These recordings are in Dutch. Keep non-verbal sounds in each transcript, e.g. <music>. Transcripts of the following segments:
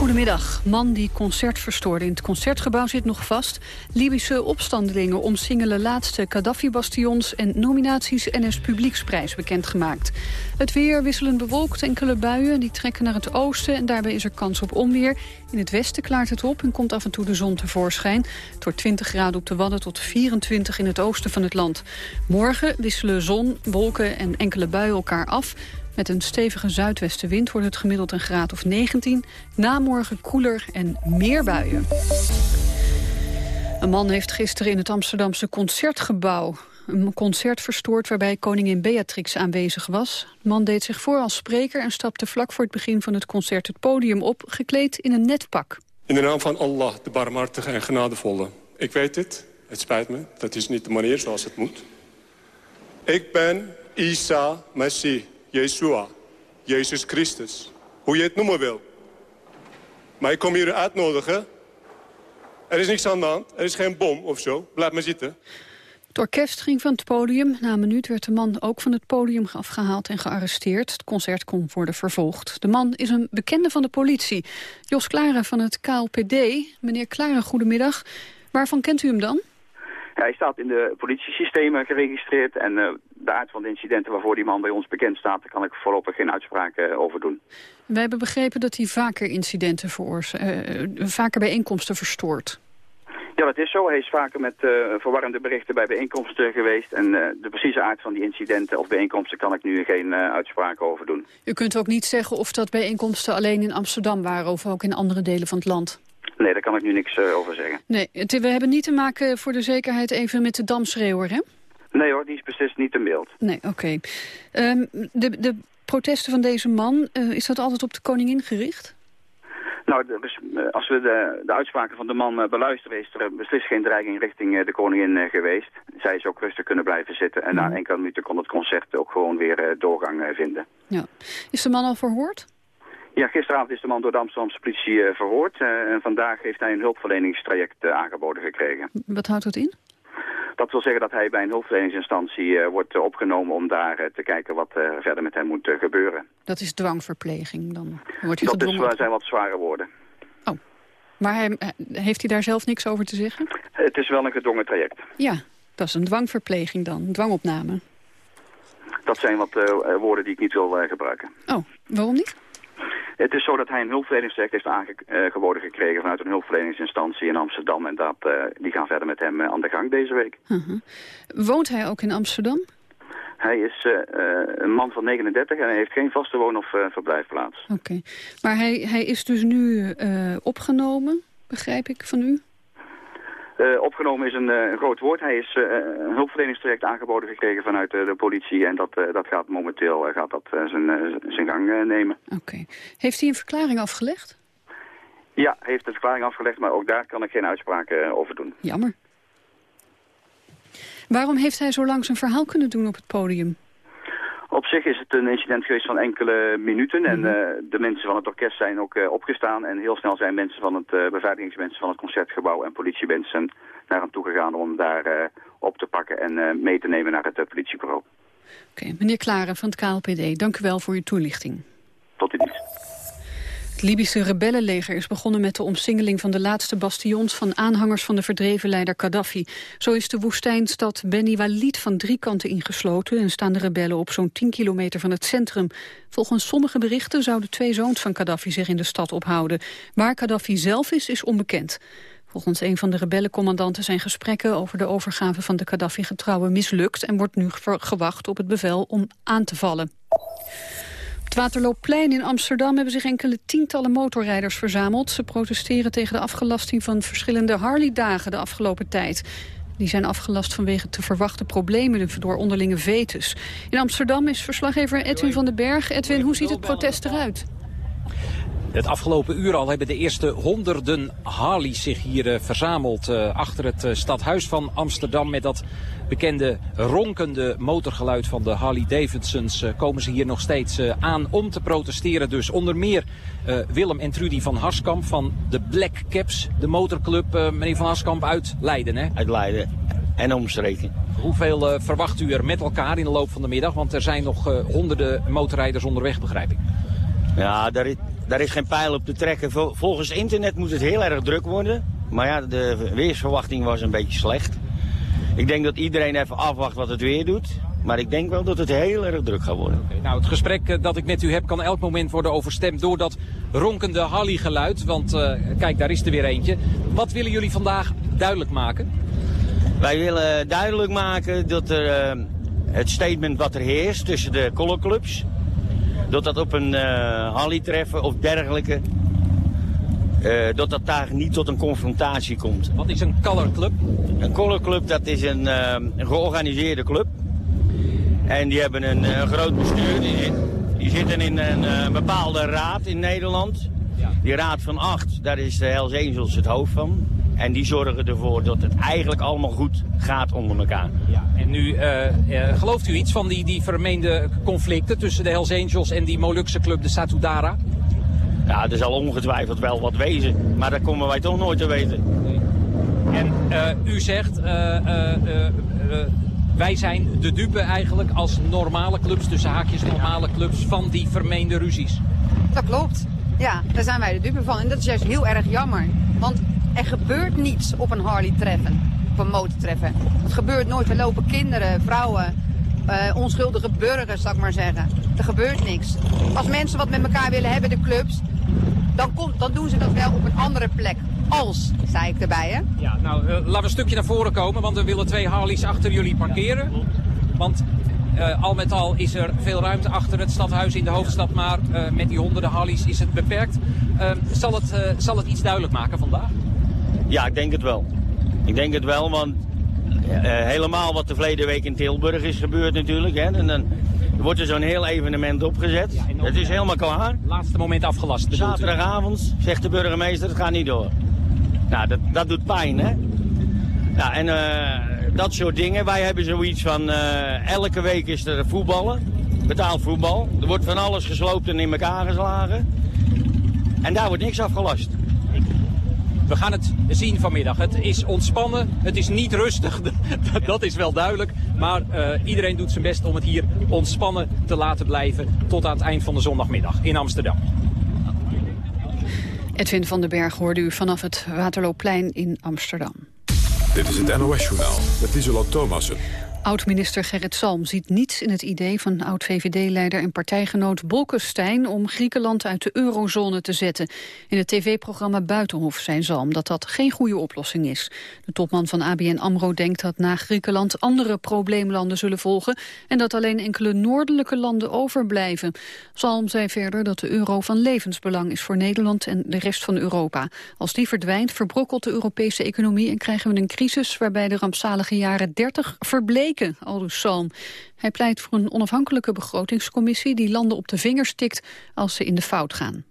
Goedemiddag. Man die concert verstoorde in het concertgebouw zit nog vast. Libische opstandelingen omsingelen laatste Gaddafi-bastions... en nominaties NS Publieksprijs bekendgemaakt. Het weer wisselend bewolkt, enkele buien die trekken naar het oosten... en daarbij is er kans op onweer. In het westen klaart het op en komt af en toe de zon tevoorschijn. Wordt 20 graden op de Wadden tot 24 in het oosten van het land. Morgen wisselen zon, wolken en enkele buien elkaar af... Met een stevige zuidwestenwind wordt het gemiddeld een graad of 19. Na morgen koeler en meer buien. Een man heeft gisteren in het Amsterdamse Concertgebouw een concert verstoord waarbij koningin Beatrix aanwezig was. De man deed zich voor als spreker en stapte vlak voor het begin van het concert het podium op, gekleed in een netpak. In de naam van Allah, de barmhartige en genadevolle. Ik weet het, het spijt me, dat is niet de manier zoals het moet. Ik ben Isa Messi, Yeshua, Jezus Christus. Hoe je het noemen wil. Maar ik kom hier uitnodigen. Er is niks aan de hand. Er is geen bom of zo. Blijf maar zitten. Het orkest ging van het podium. Na een minuut werd de man ook van het podium afgehaald en gearresteerd. Het concert kon worden vervolgd. De man is een bekende van de politie. Jos Klaren van het KLPD. Meneer Klaren, goedemiddag. Waarvan kent u hem dan? hij staat in de politiesystemen geregistreerd en uh, de aard van de incidenten waarvoor die man bij ons bekend staat, daar kan ik voorlopig geen uitspraak uh, over doen. Wij hebben begrepen dat hij vaker incidenten veroorzaakt, uh, vaker bijeenkomsten verstoort. Ja, dat is zo. Hij is vaker met verwarrende berichten bij bijeenkomsten geweest. En de precieze aard van die incidenten of bijeenkomsten kan ik nu geen uitspraak over doen. U kunt ook niet zeggen of dat bijeenkomsten alleen in Amsterdam waren of ook in andere delen van het land? Nee, daar kan ik nu niks over zeggen. Nee, het, we hebben niet te maken voor de zekerheid even met de damschreeuwer, hè? Nee hoor, die is beslist niet in beeld. Nee, oké. Okay. Um, de, de protesten van deze man, uh, is dat altijd op de koningin gericht? Nou, dus, als we de, de uitspraken van de man uh, beluisteren... is er beslist geen dreiging richting de koningin geweest. Zij is ook rustig kunnen blijven zitten. En mm. na enkele minuten kon het concert ook gewoon weer doorgang vinden. Ja. Is de man al verhoord? Ja, gisteravond is de man door de Amsterdamse politie verhoord. En vandaag heeft hij een hulpverleningstraject aangeboden gekregen. Wat houdt dat in? Dat wil zeggen dat hij bij een hulpverleningsinstantie wordt opgenomen om daar te kijken wat verder met hem moet gebeuren. Dat is dwangverpleging dan? Wordt hij dat is, zijn wat zware woorden. Oh, maar hij, heeft hij daar zelf niks over te zeggen? Het is wel een gedwongen traject. Ja, dat is een dwangverpleging dan, een dwangopname. Dat zijn wat woorden die ik niet wil gebruiken. Oh, waarom niet? Het is zo dat hij een hulpverleningsrecht heeft aangeboden gekregen vanuit een hulpverleningsinstantie in Amsterdam. En dat, uh, die gaan verder met hem uh, aan de gang deze week. Uh -huh. Woont hij ook in Amsterdam? Hij is uh, een man van 39 en hij heeft geen vaste woon- of verblijfplaats. Oké, maar hij, hij is dus nu opgenomen, begrijp ik van u? Uh, opgenomen is een, uh, een, groot woord. Hij is uh, een hulpverleningstraject aangeboden gekregen vanuit de politie. En dat, dat gaat momenteel gaat dat, zijn, zijn gang nemen. Oké. Heeft hij een verklaring afgelegd? Ja, hij heeft een verklaring afgelegd, maar ook daar kan ik geen uitspraak over doen. Jammer. Waarom heeft hij zo lang zijn verhaal kunnen doen op het podium? Op zich is het een incident geweest van enkele minuten. En uh, de mensen van het orkest zijn ook uh, opgestaan. En heel snel zijn mensen van het uh, beveiligingsmensen van het concertgebouw en politiemensen naar hem toegegaan om hem daar op te pakken en mee te nemen naar het politiebureau. Oké, okay, meneer Klaren van het KLPD, dank u wel voor uw toelichting. Het Libische rebellenleger is begonnen met de omsingeling van de laatste bastions van aanhangers van de verdreven leider Gaddafi. Zo is de woestijnstad Beni Walid van drie kanten ingesloten en staan de rebellen op zo'n 10 kilometer van het centrum. Volgens sommige berichten zouden twee zoons van Gaddafi zich in de stad ophouden. Waar Gaddafi zelf is, is onbekend. Volgens een van de rebellencommandanten zijn gesprekken over de overgave van de Gaddafi-getrouwen mislukt en wordt nu gewacht op het bevel om aan te vallen het Waterloopplein in Amsterdam hebben zich enkele tientallen motorrijders verzameld. Ze protesteren tegen de afgelasting van verschillende Harley-dagen de afgelopen tijd. Die zijn afgelast vanwege te verwachten problemen door onderlinge vetus. In Amsterdam is verslaggever Edwin van den Berg. Edwin, hoe ziet het protest eruit? Het afgelopen uur al hebben de eerste honderden Harleys zich hier uh, verzameld uh, achter het uh, stadhuis van Amsterdam. Met dat bekende ronkende motorgeluid van de Harley Davidsons komen ze hier nog steeds aan om te protesteren. Dus onder meer Willem en Trudy van Harskamp van de Black Caps, de motorclub. meneer van Harskamp uit Leiden, hè? Uit Leiden. en omstreken. Hoeveel verwacht u er met elkaar in de loop van de middag? Want er zijn nog honderden motorrijders onderweg, begrijp ik. Ja, daar is, daar is geen pijl op te trekken. Volgens internet moet het heel erg druk worden. Maar ja, de weersverwachting was een beetje slecht. Ik denk dat iedereen even afwacht wat het weer doet. Maar ik denk wel dat het heel erg druk gaat worden. Okay, nou, het gesprek eh, dat ik met u heb kan elk moment worden overstemd door dat ronkende Halli-geluid. Want uh, kijk, daar is er weer eentje. Wat willen jullie vandaag duidelijk maken? Wij willen duidelijk maken dat er, uh, het statement wat er heerst tussen de colorclubs... dat dat op een uh, Halli-treffen of dergelijke... dat dat daar niet tot een confrontatie komt. Wat is een colorclub? Een colorclub dat is een, een georganiseerde club en die hebben een, eh, groot bestuur. Die, die zitten in een, eh, bepaalde raad in Nederland. Die raad van acht, daar is de Hells Angels het hoofd van. En die zorgen ervoor dat het eigenlijk allemaal goed gaat onder elkaar. Ja, en nu, uh, uh, gelooft u iets van die, die vermeende conflicten tussen de Hells Angels en die Molukse club, de Satudara? Ja, er zal ongetwijfeld wel wat wezen, maar dat komen wij toch nooit te weten. Nee. En uh, u zegt, wij zijn de dupe eigenlijk als normale clubs, tussen haakjes normale clubs, van die vermeende ruzies. Dat klopt. Ja, daar zijn wij de dupe van. En dat is juist heel erg jammer. Want er gebeurt niets op een Harley-treffen, op een motortreffen. Het gebeurt nooit. Er lopen kinderen, vrouwen, uh, onschuldige burgers, zal ik maar zeggen. Er gebeurt niks. Als mensen wat met elkaar willen hebben, de clubs, dan, komt, dan doen ze dat wel op een andere plek. Als, zei ik erbij, hè? Ja, nou, uh, laten we een stukje naar voren komen, want we willen twee Harleys achter jullie parkeren. Want uh, al met al is er veel ruimte achter het stadhuis in de hoofdstad, maar uh, met die honderden Harleys is het beperkt. zal, het, zal het iets duidelijk maken vandaag? Ja, ik denk het wel. Ik denk het wel, want helemaal wat de verleden week in Tilburg is gebeurd natuurlijk. Hè, en dan wordt er zo'n heel evenement opgezet. Ja, het is helemaal klaar. Laatste moment afgelast. Zaterdagavond zegt de burgemeester, het gaat niet door. Nou, dat, dat doet pijn, hè? Ja, en uh, dat soort dingen. Wij hebben zoiets van, uh, elke week is er voetballen. Betaald voetbal. Er wordt van alles gesloopt en in elkaar geslagen. En daar wordt niks afgelast. We gaan het zien vanmiddag. Het is ontspannen, het is niet rustig, <laughs> dat is wel duidelijk. Maar uh, iedereen doet zijn best om het hier ontspannen te laten blijven tot aan het eind van de zondagmiddag in Amsterdam. Edwin van den Berg hoorde u vanaf het Waterloopplein in Amsterdam. Dit is het NOS-journaal met Isola Thomassen. Oud-minister Gerrit Salm ziet niets in het idee van oud-VVD-leider en partijgenoot Bolkestein om Griekenland uit de eurozone te zetten. In het tv-programma Buitenhof zei Salm dat dat geen goede oplossing is. De topman van ABN AMRO denkt dat na Griekenland andere probleemlanden zullen volgen en dat alleen enkele noordelijke landen overblijven. Salm zei verder dat de euro van levensbelang is voor Nederland en de rest van Europa. Als die verdwijnt verbrokkelt de Europese economie en krijgen we een crisis waarbij de rampzalige jaren 30 verbleven aldus Salm. Hij pleit voor een onafhankelijke begrotingscommissie... die landen op de vingers tikt als ze in de fout gaan.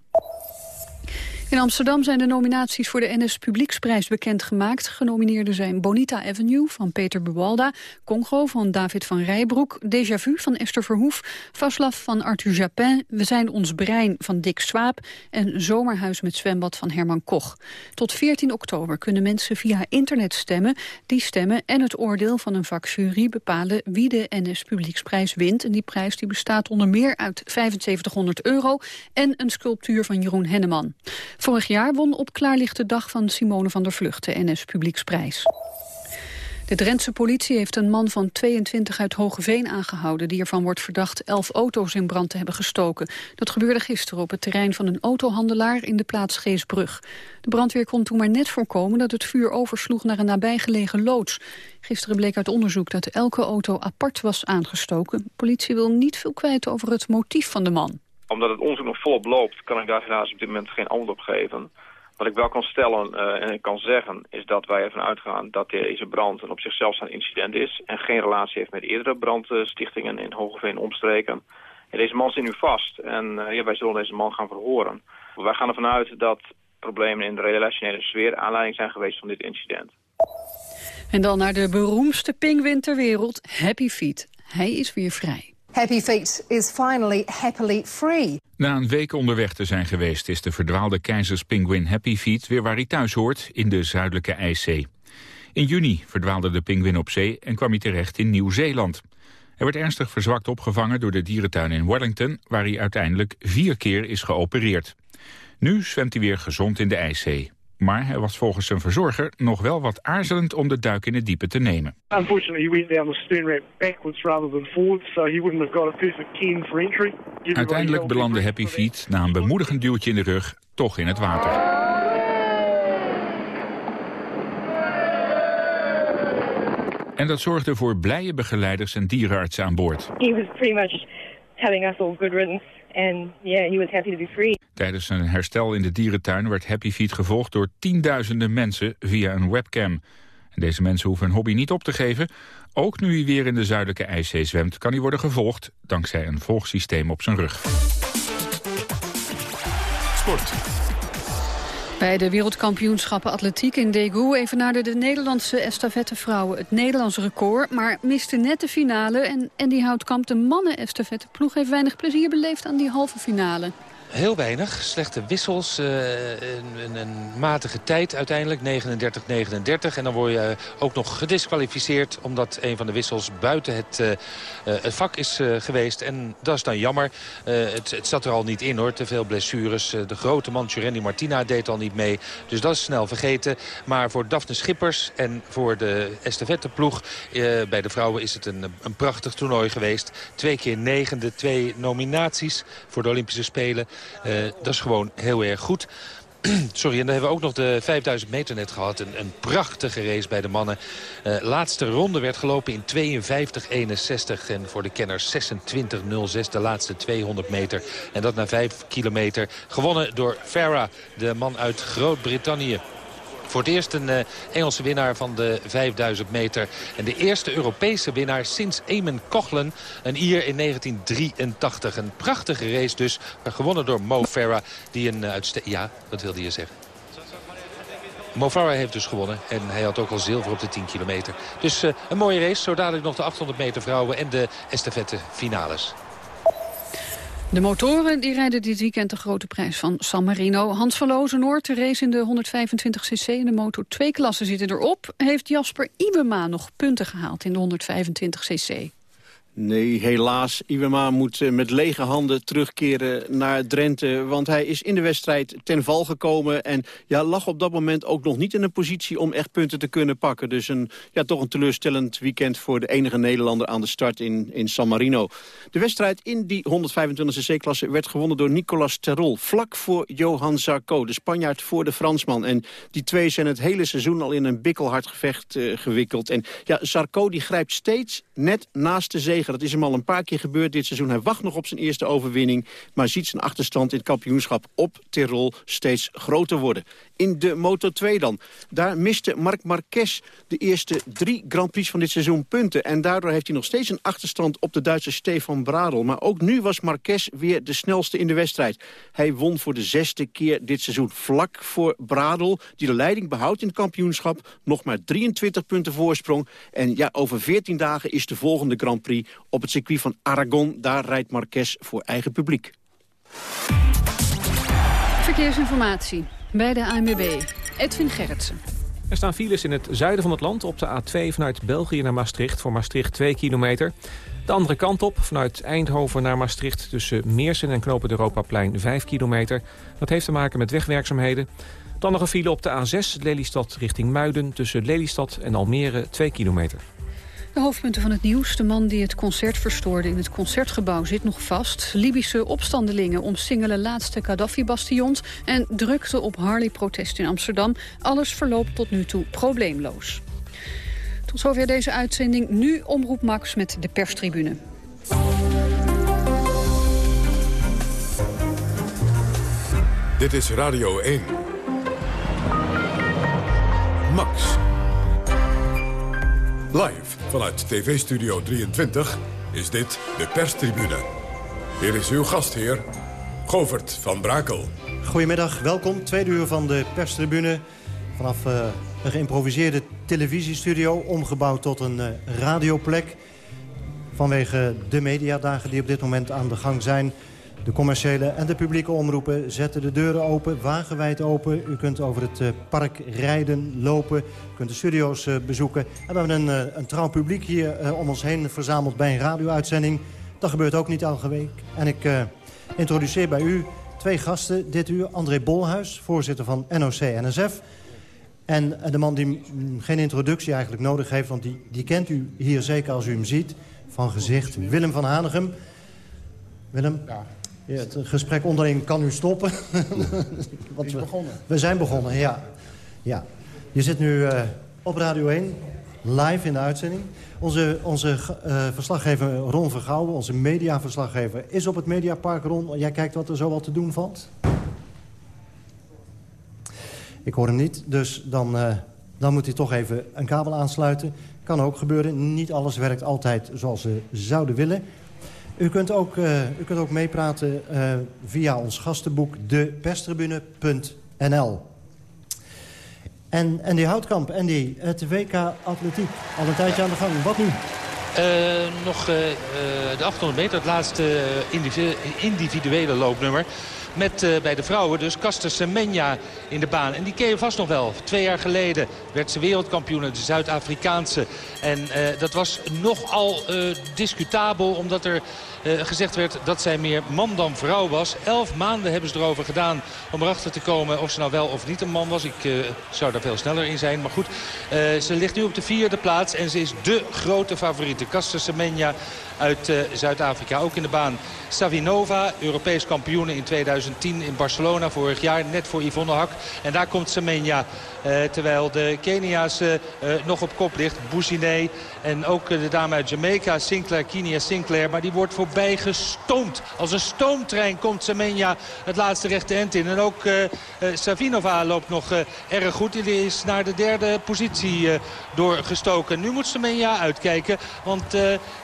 In Amsterdam zijn de nominaties voor de NS Publieksprijs bekendgemaakt. Genomineerden zijn Bonita Avenue van Peter Buwalda, Congo van David van Rijbroek, Déjà Vu van Esther Verhoef, Vaslav van Arthur Japin, We zijn ons brein van Dick Swaap en Zomerhuis met zwembad van Herman Koch. Tot 14 oktober kunnen mensen via internet stemmen. Die stemmen en het oordeel van een vakjury bepalen wie de NS Publieksprijs wint. En die prijs die bestaat onder meer uit 7500 euro en een sculptuur van Jeroen Henneman. Vorig jaar won op klaarlichte dag van Simone van der Vlucht de NS Publieksprijs. De Drentse politie heeft een man van 22 uit Hogeveen aangehouden... die ervan wordt verdacht elf auto's in brand te hebben gestoken. Dat gebeurde gisteren op het terrein van een autohandelaar in de plaats Geesbrug. De brandweer kon toen maar net voorkomen dat het vuur oversloeg naar een nabijgelegen loods. Gisteren bleek uit onderzoek dat elke auto apart was aangestoken. politie wil niet veel kwijt over het motief van de man omdat het onderzoek nog volop loopt, kan ik daar helaas op dit moment geen antwoord op geven. Wat ik wel kan stellen uh, en kan zeggen, is dat wij ervan uitgaan dat deze brand een op zichzelf een incident is en geen relatie heeft met eerdere brandstichtingen in Hogeveen omstreken. Ja, deze man zit nu vast en uh, ja, wij zullen deze man gaan verhoren. Wij gaan ervan uit dat problemen in de relationele sfeer aanleiding zijn geweest van dit incident. En dan naar de beroemdste pinguïn ter wereld, Happy Feet. Hij is weer vrij. Happy Feet is finally happily free. Na een week onderweg te zijn geweest is de verdwaalde keizerspinguïn Happy Feet weer waar hij thuis hoort, in de zuidelijke IJszee. In juni verdwaalde de pinguïn op zee en kwam hij terecht in Nieuw-Zeeland. Hij werd ernstig verzwakt opgevangen door de dierentuin in Wellington... waar hij uiteindelijk vier keer is geopereerd. Nu zwemt hij weer gezond in de IJszee. Maar hij was volgens zijn verzorger nog wel wat aarzelend om de duik in het diepe te nemen. Unfortunately, he went down the stern ramp backwards rather than forwards, so he wouldn't have got a perfect ken for entry. Uiteindelijk belandde Happy Feet na een bemoedigend duwtje in de rug toch in het water. En dat zorgde voor blije begeleiders en dierenartsen aan boord. He was pretty much telling us all good riddance and yeah, he was happy to be free. Tijdens zijn herstel in de dierentuin werd Happy Feet gevolgd door tienduizenden mensen via een webcam. En deze mensen hoeven hun hobby niet op te geven. Ook nu hij weer in de zuidelijke IJszee zwemt, kan hij worden gevolgd dankzij een volgsysteem op zijn rug. Sport. Bij de wereldkampioenschappen atletiek in Daegu evenaarde de Nederlandse estafettevrouwen het Nederlandse record, maar miste net de finale. En Andy Houtkamp, de mannen estafetteploeg, heeft weinig plezier beleefd aan die halve finale. Heel weinig. Slechte wissels. Uh, een, een, matige tijd uiteindelijk. 39-39. En dan word je ook nog gedisqualificeerd... omdat een van de wissels buiten het, uh, het vak is geweest. En dat is dan jammer. Het, het, zat er al niet in hoor. Te veel blessures. de grote man Randy Martina deed al niet mee. Dus dat is snel vergeten. Maar voor Daphne Schippers en voor de estafetteploeg... bij de vrouwen is het een, een prachtig toernooi geweest. Twee keer negende. Twee nominaties voor de Olympische Spelen. Uh, dat is gewoon heel erg goed. <clears throat> Sorry, en dan hebben we ook nog de 5000 meter net gehad. Een, een prachtige race bij de mannen. Uh, laatste ronde werd gelopen in 52-61. En voor de kenners 26-06 de laatste 200 meter. En dat na 5 kilometer. Gewonnen door Farah, de man uit Groot-Brittannië. Voor het eerst een uh, Engelse winnaar van de 5000 meter. En de eerste Europese winnaar sinds Eamon Coughlin. Een Ier in 1983. Een prachtige race dus. Gewonnen door Mo Farah. Die een uh, Ja, wat wilde je zeggen? Mo Farah heeft dus gewonnen. En hij had ook al zilver op de 10 kilometer. Dus uh, een mooie race. Zo dadelijk nog de 800 meter vrouwen en de estafette finales. De motoren die rijden dit weekend de grote prijs van San Marino. Hans van Lozenoord, de race in de 125cc in de motor 2-klasse zitten erop. Heeft Jasper Ibema nog punten gehaald in de 125cc? Nee, helaas. Iwema moet eh, met lege handen terugkeren naar Drenthe. Want hij is in de wedstrijd ten val gekomen. En ja, lag op dat moment ook nog niet in een positie om echt punten te kunnen pakken. Dus een, ja, toch een teleurstellend weekend voor de enige Nederlander aan de start in, in San Marino. De wedstrijd in die 125cc-klasse werd gewonnen door Nicolas Terol. Vlak voor Johan Zarco, de Spanjaard voor de Fransman. En die twee zijn het hele seizoen al in een bikkelhard gevecht uh, gewikkeld. En ja, Zarco die grijpt steeds net naast de zege dat is hem al een paar keer gebeurd dit seizoen. Hij wacht nog op zijn eerste overwinning. Maar ziet zijn achterstand in het kampioenschap op Tirol steeds groter worden. In de Moto2 dan. Daar miste Marc Marquez de eerste drie Grand Prix van dit seizoen punten. En daardoor heeft hij nog steeds een achterstand op de Duitse Stefan Bradl. Maar ook nu was Marquez weer de snelste in de wedstrijd. Hij won voor de zesde keer dit seizoen vlak voor Bradl. Die de leiding behoudt in het kampioenschap. Nog maar 23 punten voorsprong. En ja, over 14 dagen is de volgende Grand Prix op het circuit van Aragon. Daar rijdt Marquez voor eigen publiek. Verkeersinformatie bij de ANWB. Edwin Gerritsen. Er staan files in het zuiden van het land op de A2 vanuit België naar Maastricht. Voor Maastricht 2 kilometer. De andere kant op, vanuit Eindhoven naar Maastricht... tussen Meersen en Knopen Europaplein 5 kilometer. Dat heeft te maken met wegwerkzaamheden. Dan nog een file op de A6 Lelystad richting Muiden... tussen Lelystad en Almere 2 kilometer. De hoofdpunten van het nieuws. De man die het concert verstoorde in het concertgebouw zit nog vast. Libische opstandelingen omsingelen laatste Gaddafi-bastions... en drukte op Harley-protest in Amsterdam. Alles verloopt tot nu toe probleemloos. Tot zover deze uitzending. Nu Omroep Max met de perstribune. Dit is Radio 1. Max. Live vanuit TV-studio 23 is dit de perstribune. Hier is uw gastheer, Govert van Brakel. Goedemiddag, welkom. Tweede uur van de perstribune. Vanaf uh, een geïmproviseerde televisiestudio, omgebouwd tot een uh, radioplek. Vanwege de mediadagen die op dit moment aan de gang zijn... De commerciële en de publieke omroepen zetten de deuren open, wagenwijd open. U kunt over het eh, park rijden, lopen, u kunt de studio's eh, bezoeken. En we hebben een, eh, een trouw publiek hier om ons heen verzameld bij een radio-uitzending. Dat gebeurt ook niet elke week. En ik introduceer bij u twee gasten dit uur. André Bolhuis, voorzitter van NOC-NSF. En de man die geen introductie eigenlijk nodig heeft... want die, die kent u hier zeker als u hem ziet, van gezicht. Willem van Hanegem. Willem, ja. Het gesprek onderling kan u stoppen. <laughs> Wat is begonnen. We zijn begonnen, ja. ja. Je zit nu uh, op Radio 1, live in de uitzending. Onze, onze uh, verslaggever Ron Vergouwen, onze mediaverslaggever... is op het Mediapark. Ron, jij kijkt wat er zo wat te doen valt? Ik hoor hem niet, dus dan, uh, dan moet hij toch even een kabel aansluiten. Kan ook gebeuren. Niet alles werkt altijd zoals ze zouden willen. U kunt ook, uh, u kunt ook meepraten uh, via ons gastenboek deperstribune.nl. En Andy Houtkamp, Andy, het WK Atletiek. Al een tijdje aan de gang. Wat nu? Uh, nog de 800 meter, het laatste individuele loopnummer. Met uh, bij de vrouwen dus Caster Semenya in de baan. En die ken je vast nog wel. Twee jaar geleden werd ze wereldkampioen, de Zuid-Afrikaanse. En uh, dat was nogal uh, discutabel, omdat er gezegd werd dat zij meer man dan vrouw was. Elf maanden hebben ze erover gedaan om erachter te komen of ze nou wel of niet een man was. Ik uh, zou daar veel sneller in zijn. Maar goed, uh, ze ligt nu op de vierde plaats en ze is de grote favoriete. Caster Semenya uit Zuid-Afrika. Ook in de baan Savinova, Europees kampioen in 2010 in Barcelona vorig jaar. Net voor Yvonne Hak. En daar komt Semenya. Terwijl de Kenia's nog op kop ligt. Bouziné en ook de dame uit Jamaica, Sinclair, Kenia Sinclair. Maar die wordt voorbij gestoomd. Als een stoomtrein komt Semenya het laatste rechte end in. En ook Savinova loopt nog erg goed. Die is naar de derde positie doorgestoken. Nu moet Semenya uitkijken. Want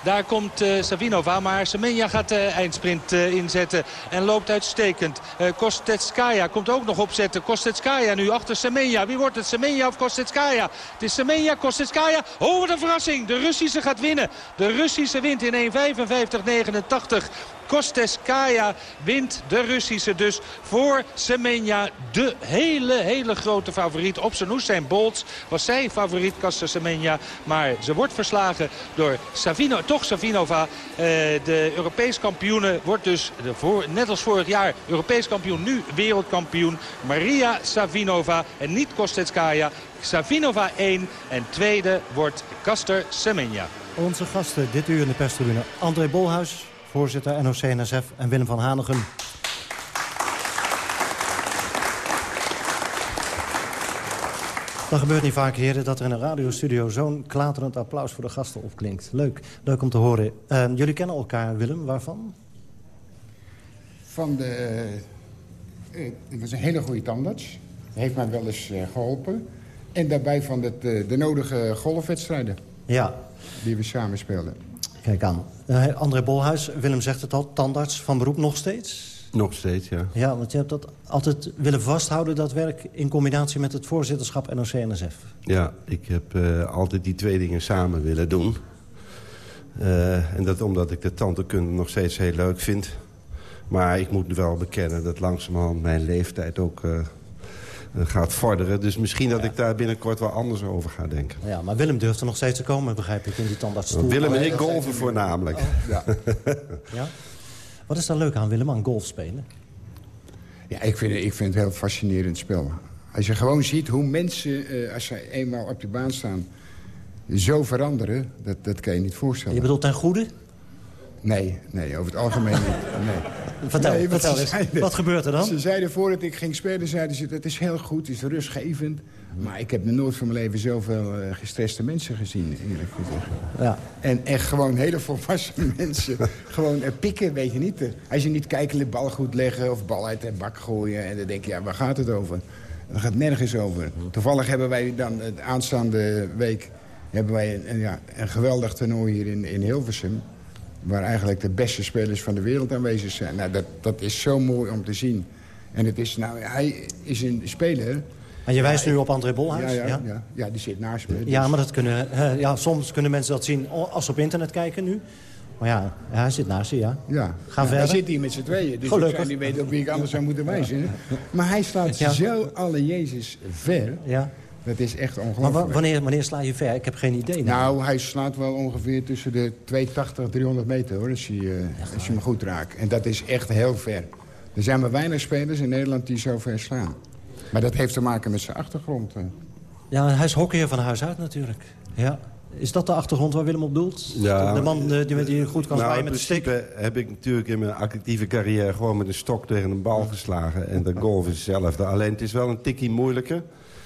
daar komt Savinova. Maar Semenya gaat de eindsprint inzetten. En loopt uitstekend. Kostetskaya komt ook nog opzetten. Kostetskaya nu achter Semenya. Wie wordt het? Semenya of Kostetskaya? Het is Semenya, Kostetskaya. Oh, wat een verrassing. De Russische gaat winnen. De Russische wint in 1.55.89. Kosteskaya wint de Russische dus voor Semenya. De hele, hele grote favoriet. Op zijn hoes zijn Bolt was zij favoriet, Kasta Semenya. Maar ze wordt verslagen door Savino, toch Savinova. Uh, de Europees kampioene wordt dus, de voor, net als vorig jaar, Europees kampioen. Nu wereldkampioen Maria Savinova en niet Kosteskaya. Savinova 1 en tweede wordt Kaster Semenya. Onze gasten dit uur in de perstribune. André Bolhuis, voorzitter NOC-NSF en Willem van Hanegem. Dat gebeurt niet vaak, heren, dat er in een radiostudio zo'n klaterend applaus voor de gasten opklinkt. Leuk, leuk om te horen. Uh, jullie kennen elkaar, Willem, waarvan? Van de... Uh, het was een hele goede tandarts. Heeft mij wel eens uh, geholpen. En daarbij van het, de nodige golfwedstrijden. Ja. Die we samen speelden. Kijk aan. Uh, André Bolhuis, Willem zegt het al, tandarts van beroep nog steeds? Nog steeds, ja. Ja, want je hebt dat altijd willen vasthouden, dat werk... in combinatie met het voorzitterschap NOC-NSF. Ja, ik heb uh, altijd die twee dingen samen willen doen. Uh, en dat omdat ik de tandheelkunde nog steeds heel leuk vind. Maar ik moet wel bekennen dat langzamerhand mijn leeftijd ook gaat vorderen. Dus misschien dat ik daar binnenkort wel anders over ga denken. Ja, maar Willem durft er nog steeds te komen, begrijp ik, in die tandartsstoel. Willem en ik golven voornamelijk. Oh. Ja. ja. Wat is dan leuk aan Willem, aan golf spelen? Ja, ik vind, ik vind het heel fascinerend spel. Als je gewoon ziet hoe mensen, eh, als ze eenmaal op de baan staan... zo veranderen, dat, dat kan je niet voorstellen. Je bedoelt ten goede? Nee, nee, over het algemeen niet. Nee. Vertel, nee, vertel eens, zeiden, wat gebeurt er dan? Ze zeiden voordat ik ging spelen, zeiden ze, het is heel goed, het is rustgevend. Maar ik heb nooit van mijn leven zoveel uh, gestreste mensen gezien, eerlijk gezegd. Ja. En echt gewoon hele volwassen <laughs> mensen. gewoon uh, pikken, weet je niet. als je niet kijkt, de bal goed leggen of bal uit de bak gooien. En dan denk je, ja, waar gaat het over? Dat gaat nergens over. Toevallig hebben wij dan de aanstaande week... hebben wij een, ja, een geweldig toernooi hier in, in Hilversum waar eigenlijk de beste spelers van de wereld aanwezig zijn. Nou, dat, dat is zo mooi om te zien. En het is, nou, hij is een speler... En je wijst nu op André Bolhuis? Ja, ja, ja? ja, die zit naast me. Ja, dus- maar dat kunnen, uh, ja, soms kunnen mensen dat zien als ze op internet kijken nu. Maar ja, hij zit naast je, ja. Ja, verder. Hij zit hier met z'n tweeën, dus Gelukkig. ik zou niet weten op wie ik anders zou moeten wijzen. Maar hij slaat Ja. zo alle Jezus ver. Ja. Dat is echt Maar ongelooflijk. wa- wanneer, wanneer sla je ver? Ik heb geen idee. Nou, hij slaat wel ongeveer tussen de 280 en 300 meter, hoor, als hij, eh, als je hem goed raakt. En dat is echt heel ver. Er zijn maar weinig spelers in Nederland die zo ver slaan. Maar dat heeft te maken met zijn achtergrond. eh. Ja, hij is hockeyer van huis uit natuurlijk. Ja. Is dat de achtergrond waar Willem op doelt? Ja. De man eh, die, die goed kan nou, zwaaien met de stick? principe heb ik natuurlijk in mijn actieve carrière... gewoon met een stok tegen een bal geslagen. En de golf is hetzelfde. Alleen het is wel een tikkie moeilijker.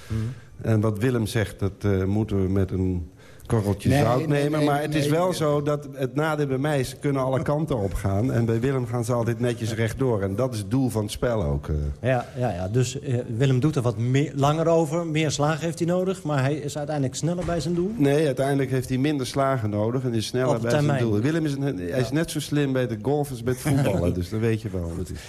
Mhm. En wat Willem zegt, dat eh, moeten we met een korreltje Nee, zout nemen. nee, maar het is wel zo dat het nadeel bij mij is... ze kunnen alle kanten op gaan. En bij Willem gaan ze altijd netjes rechtdoor. En dat is het doel van het spel ook. eh. Ja, ja, ja. dus eh, Willem doet er wat meer, langer over. Meer slagen heeft hij nodig. Maar hij is uiteindelijk sneller bij zijn doel. Nee, uiteindelijk heeft hij minder slagen nodig en is sneller bij zijn doel. Willem is, een- hij is net zo slim bij de golf als bij het voetballen. dus dat weet je wel. Dat is...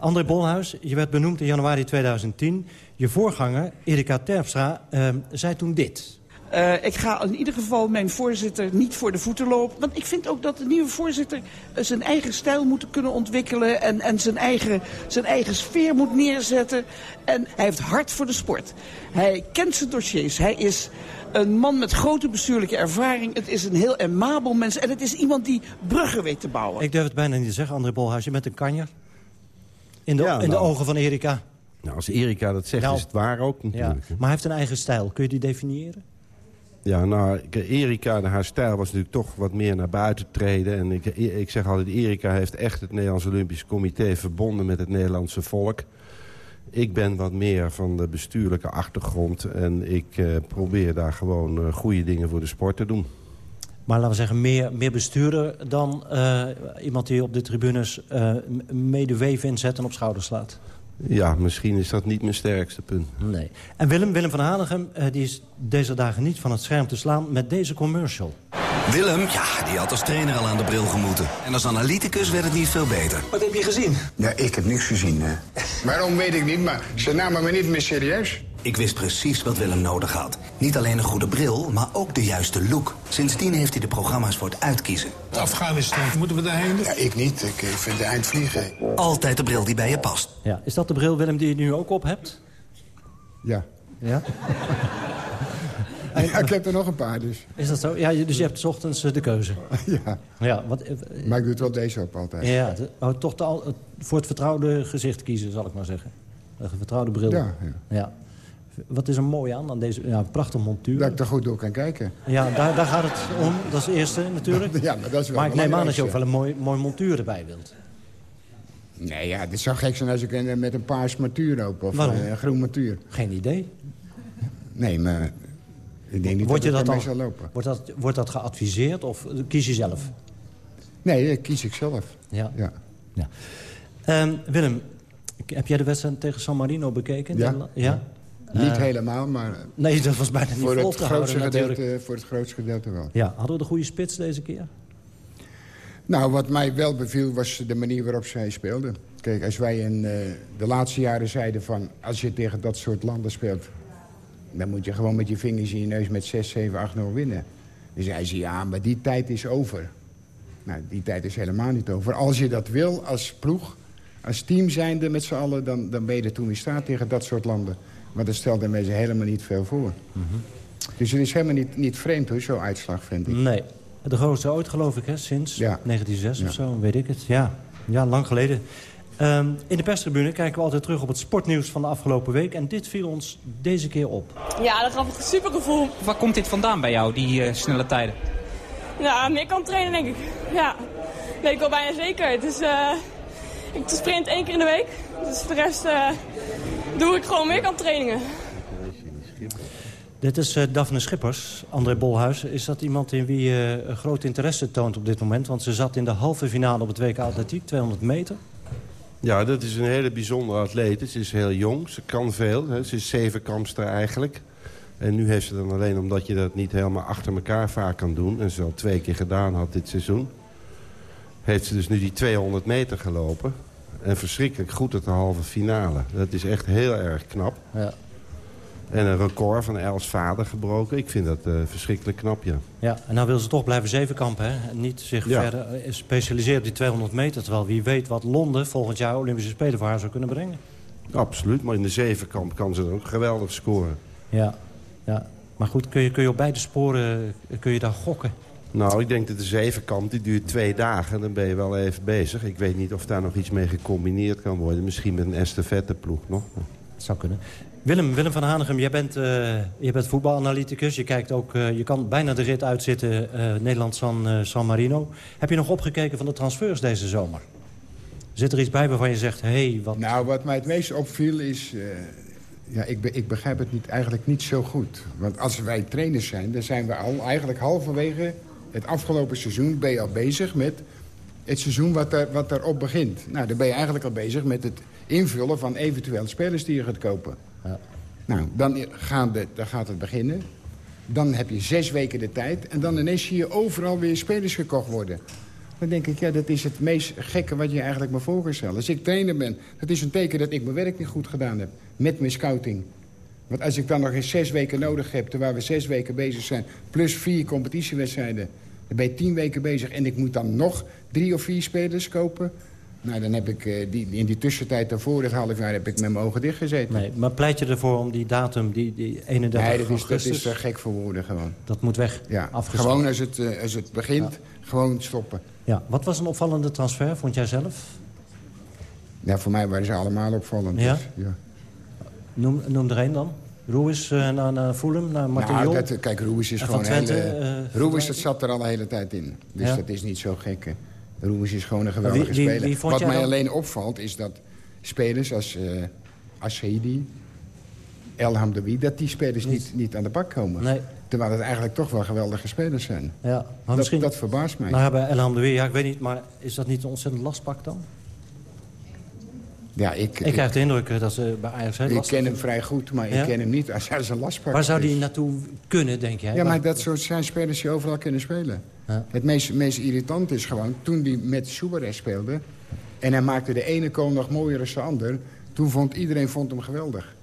André Bolhuis, je werd benoemd in januari 2010. Je voorganger, Erika Terpstra, ehm, zei toen dit. Eh, ik ga in ieder geval mijn voorzitter niet voor de voeten lopen. Want ik vind ook dat de nieuwe voorzitter eh, zijn eigen stijl moet kunnen ontwikkelen. En, en zijn, eigen, zijn eigen sfeer moet neerzetten. En hij heeft hart voor de sport. Hij kent zijn dossiers. Hij is een man met grote bestuurlijke ervaring. Het is een heel amabel mens. En het is iemand die bruggen weet te bouwen. Ik durf het bijna niet te zeggen, André Bolhuis. Je bent een kanjer. In de, Ja, in de nou. ogen van Erika. Nou, als Erika dat zegt, Nou, is het waar ook natuurlijk. Maar hij heeft een eigen stijl. Kun je die definiëren? Ja, nou, ik- Erika, haar stijl was natuurlijk toch wat meer naar buiten treden. En ik, ik zeg altijd, Erika heeft echt het Nederlands Olympisch Comité verbonden met het Nederlandse volk. Ik ben wat meer van de bestuurlijke achtergrond. En ik eh, probeer daar gewoon eh, goede dingen voor de sport te doen. Maar laten we zeggen, meer, meer bestuurder dan eh, iemand die op de tribunes eh medeweven inzet en op schouders slaat. Ja, misschien is dat niet mijn sterkste punt. Nee. En Willem, Willem van Hanegem, eh, die is deze dagen niet van het scherm te slaan met deze commercial. Willem, ja, die had als trainer al aan de bril gemoeten. En als analyticus werd het niet veel beter. Wat heb je gezien? Ja, ik heb niks gezien. Hè. <laughs> Waarom weet ik niet, maar ze namen me niet meer serieus. Ik wist precies wat Willem nodig had. Niet alleen een goede bril, maar ook de juiste look. Sindsdien heeft hij de programma's voor het uitkiezen. Afghanistan, moeten we daarheen? Ja, ik niet. Ik, ik vind de eindvliegen. Altijd de bril die bij je past. Ja, is dat de bril, Willem, die je nu ook op hebt? Ja. Ja? Ja, ik heb er nog een paar, dus. Is dat zo? Ja, dus je hebt 's ochtends eh, de keuze. <laughs> Ja. Ja, wat, eh, Maar ik doe het wel deze op altijd. ja de- oh, toch de, al- voor het vertrouwde gezicht kiezen, zal ik maar zeggen. Een vertrouwde bril. Ja, ja. Wat is er mooi aan, aan deze ja, prachtige montuur? Dat ik er goed door kan kijken. Ja, daar, daar gaat het om. Dat is het eerste natuurlijk. <laughs> Ja, maar dat is wel Maar ik neem aan dat je ook wel een mooi, mooi montuur erbij wilt. Nee, ja, dit zou gek zijn als ik een- met een paars matuur loop. Of Waarom? eh, een groen matuur. Geen idee. Nee, maar ik denk niet Wordt, je dat dat dan, ermee zal lopen. wordt, dat, wordt dat geadviseerd of kies je zelf? Nee, dat kies ik zelf. Ja. Ja. Ehm, Willem, heb jij de wedstrijd tegen San Marino bekeken? Ja. ja? Niet Eh, helemaal, maar... Nee, dat was bijna niet voor vol te houden gedeelte, Voor het grootste gedeelte wel. Ja, hadden we de goede spits deze keer? Nou, wat mij wel beviel was de manier waarop zij speelden. Kijk, als wij in eh, de laatste jaren zeiden van... als je tegen dat soort landen speelt... dan moet je gewoon met je vingers in je neus met 6, 7, 8, 0 winnen. Dan zei ze, ja, maar die tijd is over. Nou, die tijd is helemaal niet over. Als je dat wil als ploeg, als team zijnde met z'n allen... Dan, dan ben je er toen in staat tegen dat soort landen. Maar dat stelde mensen helemaal niet veel voor. Dus het is helemaal niet, niet vreemd, hoor, zo'n uitslag, vind ik. Nee. De grootste ooit, geloof ik, hè? Sinds 1906 of zo, weet ik het. Ja, ja lang geleden. Ehm, in de perstribune kijken we altijd terug op het sportnieuws van de afgelopen week. En dit viel ons deze keer op. Ja, dat gaf een super gevoel. Waar komt dit vandaan bij jou, die eh, snelle tijden? Nou, meer kan trainen denk ik. Ja, weet ik wel bijna zeker. Het is, eh, ik sprint één keer in de week. Dus voor de rest eh, doe ik gewoon meer kan trainingen. Dit is eh, Daphne Schippers, André Bolhuis. Is dat iemand in wie je uh, groot interesse toont op dit moment? Want ze zat in de halve finale op het WK Atletiek, 200 meter. Ja, dat is een hele bijzondere atleet. Ze is heel jong, ze kan veel. Hè. Ze is zevenkampster eigenlijk. En nu heeft ze dan alleen omdat je dat niet helemaal achter elkaar vaak kan doen... en ze al twee keer gedaan had dit seizoen... heeft ze dus nu die 200 meter gelopen. En verschrikkelijk goed uit de halve finale. Dat is echt heel erg knap. Ja. En een record van Els vader gebroken. Ik vind dat uh, verschrikkelijk knap, ja. Ja, en nou wil ze toch blijven zevenkampen, hè? En niet zich Ja. verder eh, specialiseren op die 200 meter. Terwijl wie weet wat Londen volgend jaar Olympische Spelen voor haar zou kunnen brengen. Absoluut, maar in de zevenkamp kan ze dan ook geweldig scoren. Ja, ja. Maar goed, kun je, kun je op beide sporen eh, kun je daar gokken? Nou, ik denk dat de zevenkamp die duurt twee dagen. En dan ben je wel even bezig. Ik weet niet of daar nog iets mee gecombineerd kan worden. Misschien met een estafetteploeg nog. Dat zou kunnen. Willem, Willem van Hanegem, jij bent, eh, je bent voetbalanalyticus. Je, kijkt ook, eh, je kan bijna de rit uitzitten, eh, Nederland-San eh, San Marino. Heb je nog opgekeken van de transfers deze zomer? Zit er iets bij waarvan je zegt, hé, hey, wat... Nou, wat mij het meest opviel is... eh, ja, ik, be- ik begrijp het niet, eigenlijk niet zo goed. Want als wij trainers zijn, dan zijn we al eigenlijk halverwege het afgelopen seizoen... ben je al bezig met het seizoen wat, er, wat erop begint. Nou, dan ben je eigenlijk al bezig met het invullen van eventuele spelers die je gaat kopen. Nou, dan, gaan de, dan gaat het beginnen. Dan heb je zes weken de tijd. En dan ineens zie je overal weer spelers gekocht worden. Dan denk ik, ja, dat is het meest gekke wat je eigenlijk me voor kan stellen. Als ik trainer ben, dat is een teken dat ik mijn werk niet goed gedaan heb. Met mijn scouting. Want als ik dan nog eens zes weken nodig heb... terwijl we zes weken bezig zijn... plus vier competitiewedstrijden... dan ben je tien weken bezig... en ik moet dan nog drie of vier spelers kopen... nou, dan heb ik eh, die, in die tussentijd daarvoor, het half jaar... heb ik met mijn ogen dicht gezeten. Nee, maar pleit je ervoor om die datum, die, die 31 Nee, dat is, dat is te gek voor woorden gewoon. Dat moet weg, Ja, gewoon als het, eh, als het begint, gewoon stoppen. Ja, wat was een opvallende transfer, vond jij zelf? Ja, voor mij waren ze allemaal opvallend. Ja? dus, ja. Noem, noem er één dan. Ruiz eh, naar, naar Fulham, naar Martin Nou, dat, kijk, Ruiz is gewoon Twente, hele... eh, Ruiz, dat zat er al de hele tijd in. Dus Ja. dat is niet zo gek. hè. Ruiz is gewoon een Maar geweldige wie- wie- speler. wie Wat mij dan? alleen opvalt, is dat spelers als uh, Asheidi, El Hamdoui... dat die spelers niet, niet aan de bak komen. Nee. Terwijl het eigenlijk toch wel geweldige spelers zijn. Ja, maar dat, misschien... dat verbaast mij. Nou, ja, bij El Hamdoui, ja, ik weet niet, maar is dat niet een ontzettend lastpak dan? Ja, ik, Ik krijg de indruk eh, dat ze bij Ajax heel ik lastig ken hem vrij goed, maar Ja? ik ken hem niet als hij zijn lastpak Waar zou is. die naartoe kunnen, denk jij? Ja, maar dat soort zijn spelers die overal kunnen spelen. Ja. Het meest, meest irritant is gewoon, toen hij met Suarez speelde... en hij maakte de ene goal nog mooier dan de ander... toen vond iedereen vond hem geweldig.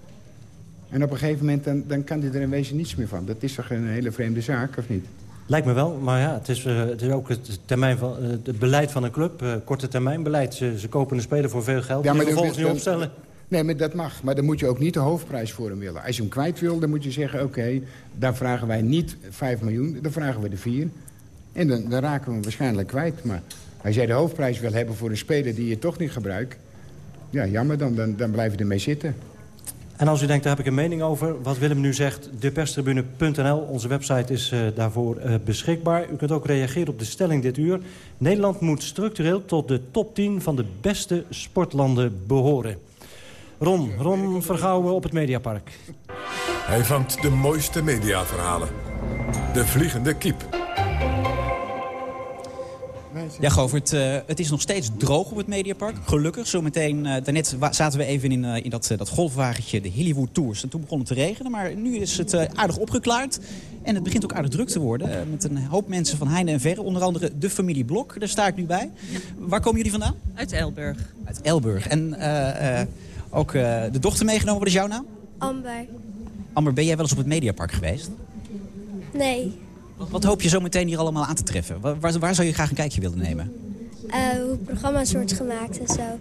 En op een gegeven moment dan, dan kan hij er in wezen niets meer van. Dat is toch een hele vreemde zaak, of niet? Lijkt me wel, maar ja, het is, eh, het is ook het, termijn van, eh, het beleid van een club. eh, korte termijn beleid. Ze, ze kopen een speler voor veel geld, ja, maar vervolgens niet opstellen. Nee, maar dat mag. Maar dan moet je ook niet de hoofdprijs voor hem willen. Als je hem kwijt wil, dan moet je zeggen... oké, dan vragen wij niet 5 miljoen, dan vragen we de 4. En dan, dan raken we hem waarschijnlijk kwijt. Maar als jij de hoofdprijs wil hebben voor een speler die je toch niet gebruikt... ja, jammer dan, dan, dan blijf je ermee zitten. En als u denkt, daar heb ik een mening over. Wat Willem nu zegt, deperstribune.nl. Onze website is eh, daarvoor eh, beschikbaar. U kunt ook reageren op de stelling dit uur. Nederland moet structureel tot de top 10 van de beste sportlanden behoren. Ron, Ron Vergouwen op het Mediapark. Hij vangt de mooiste mediaverhalen. De Vliegende Kiep. Ja, Govert, eh, het is nog steeds droog op het Mediapark. Gelukkig. Zometeen, eh daarnet zaten we even in, eh, in dat, dat golfwagentje, de Hollywood Tours. En toen begon het te regenen, maar nu is het eh, aardig opgeklaard. En het begint ook aardig druk te worden. met een hoop mensen van heinde en verre. Onder andere de familie Blok, daar sta ik nu bij. Waar komen jullie vandaan? Uit Elburg. Uit Elburg. En eh, eh, ook eh, de dochter meegenomen. Wat is jouw naam? Amber. Amber, ben jij wel eens op het Mediapark geweest? Nee. Wat, hoop je zo meteen hier allemaal aan te treffen? Waar, waar, waar zou je graag een kijkje willen nemen? Eh, hoe programma's wordt gemaakt en zo.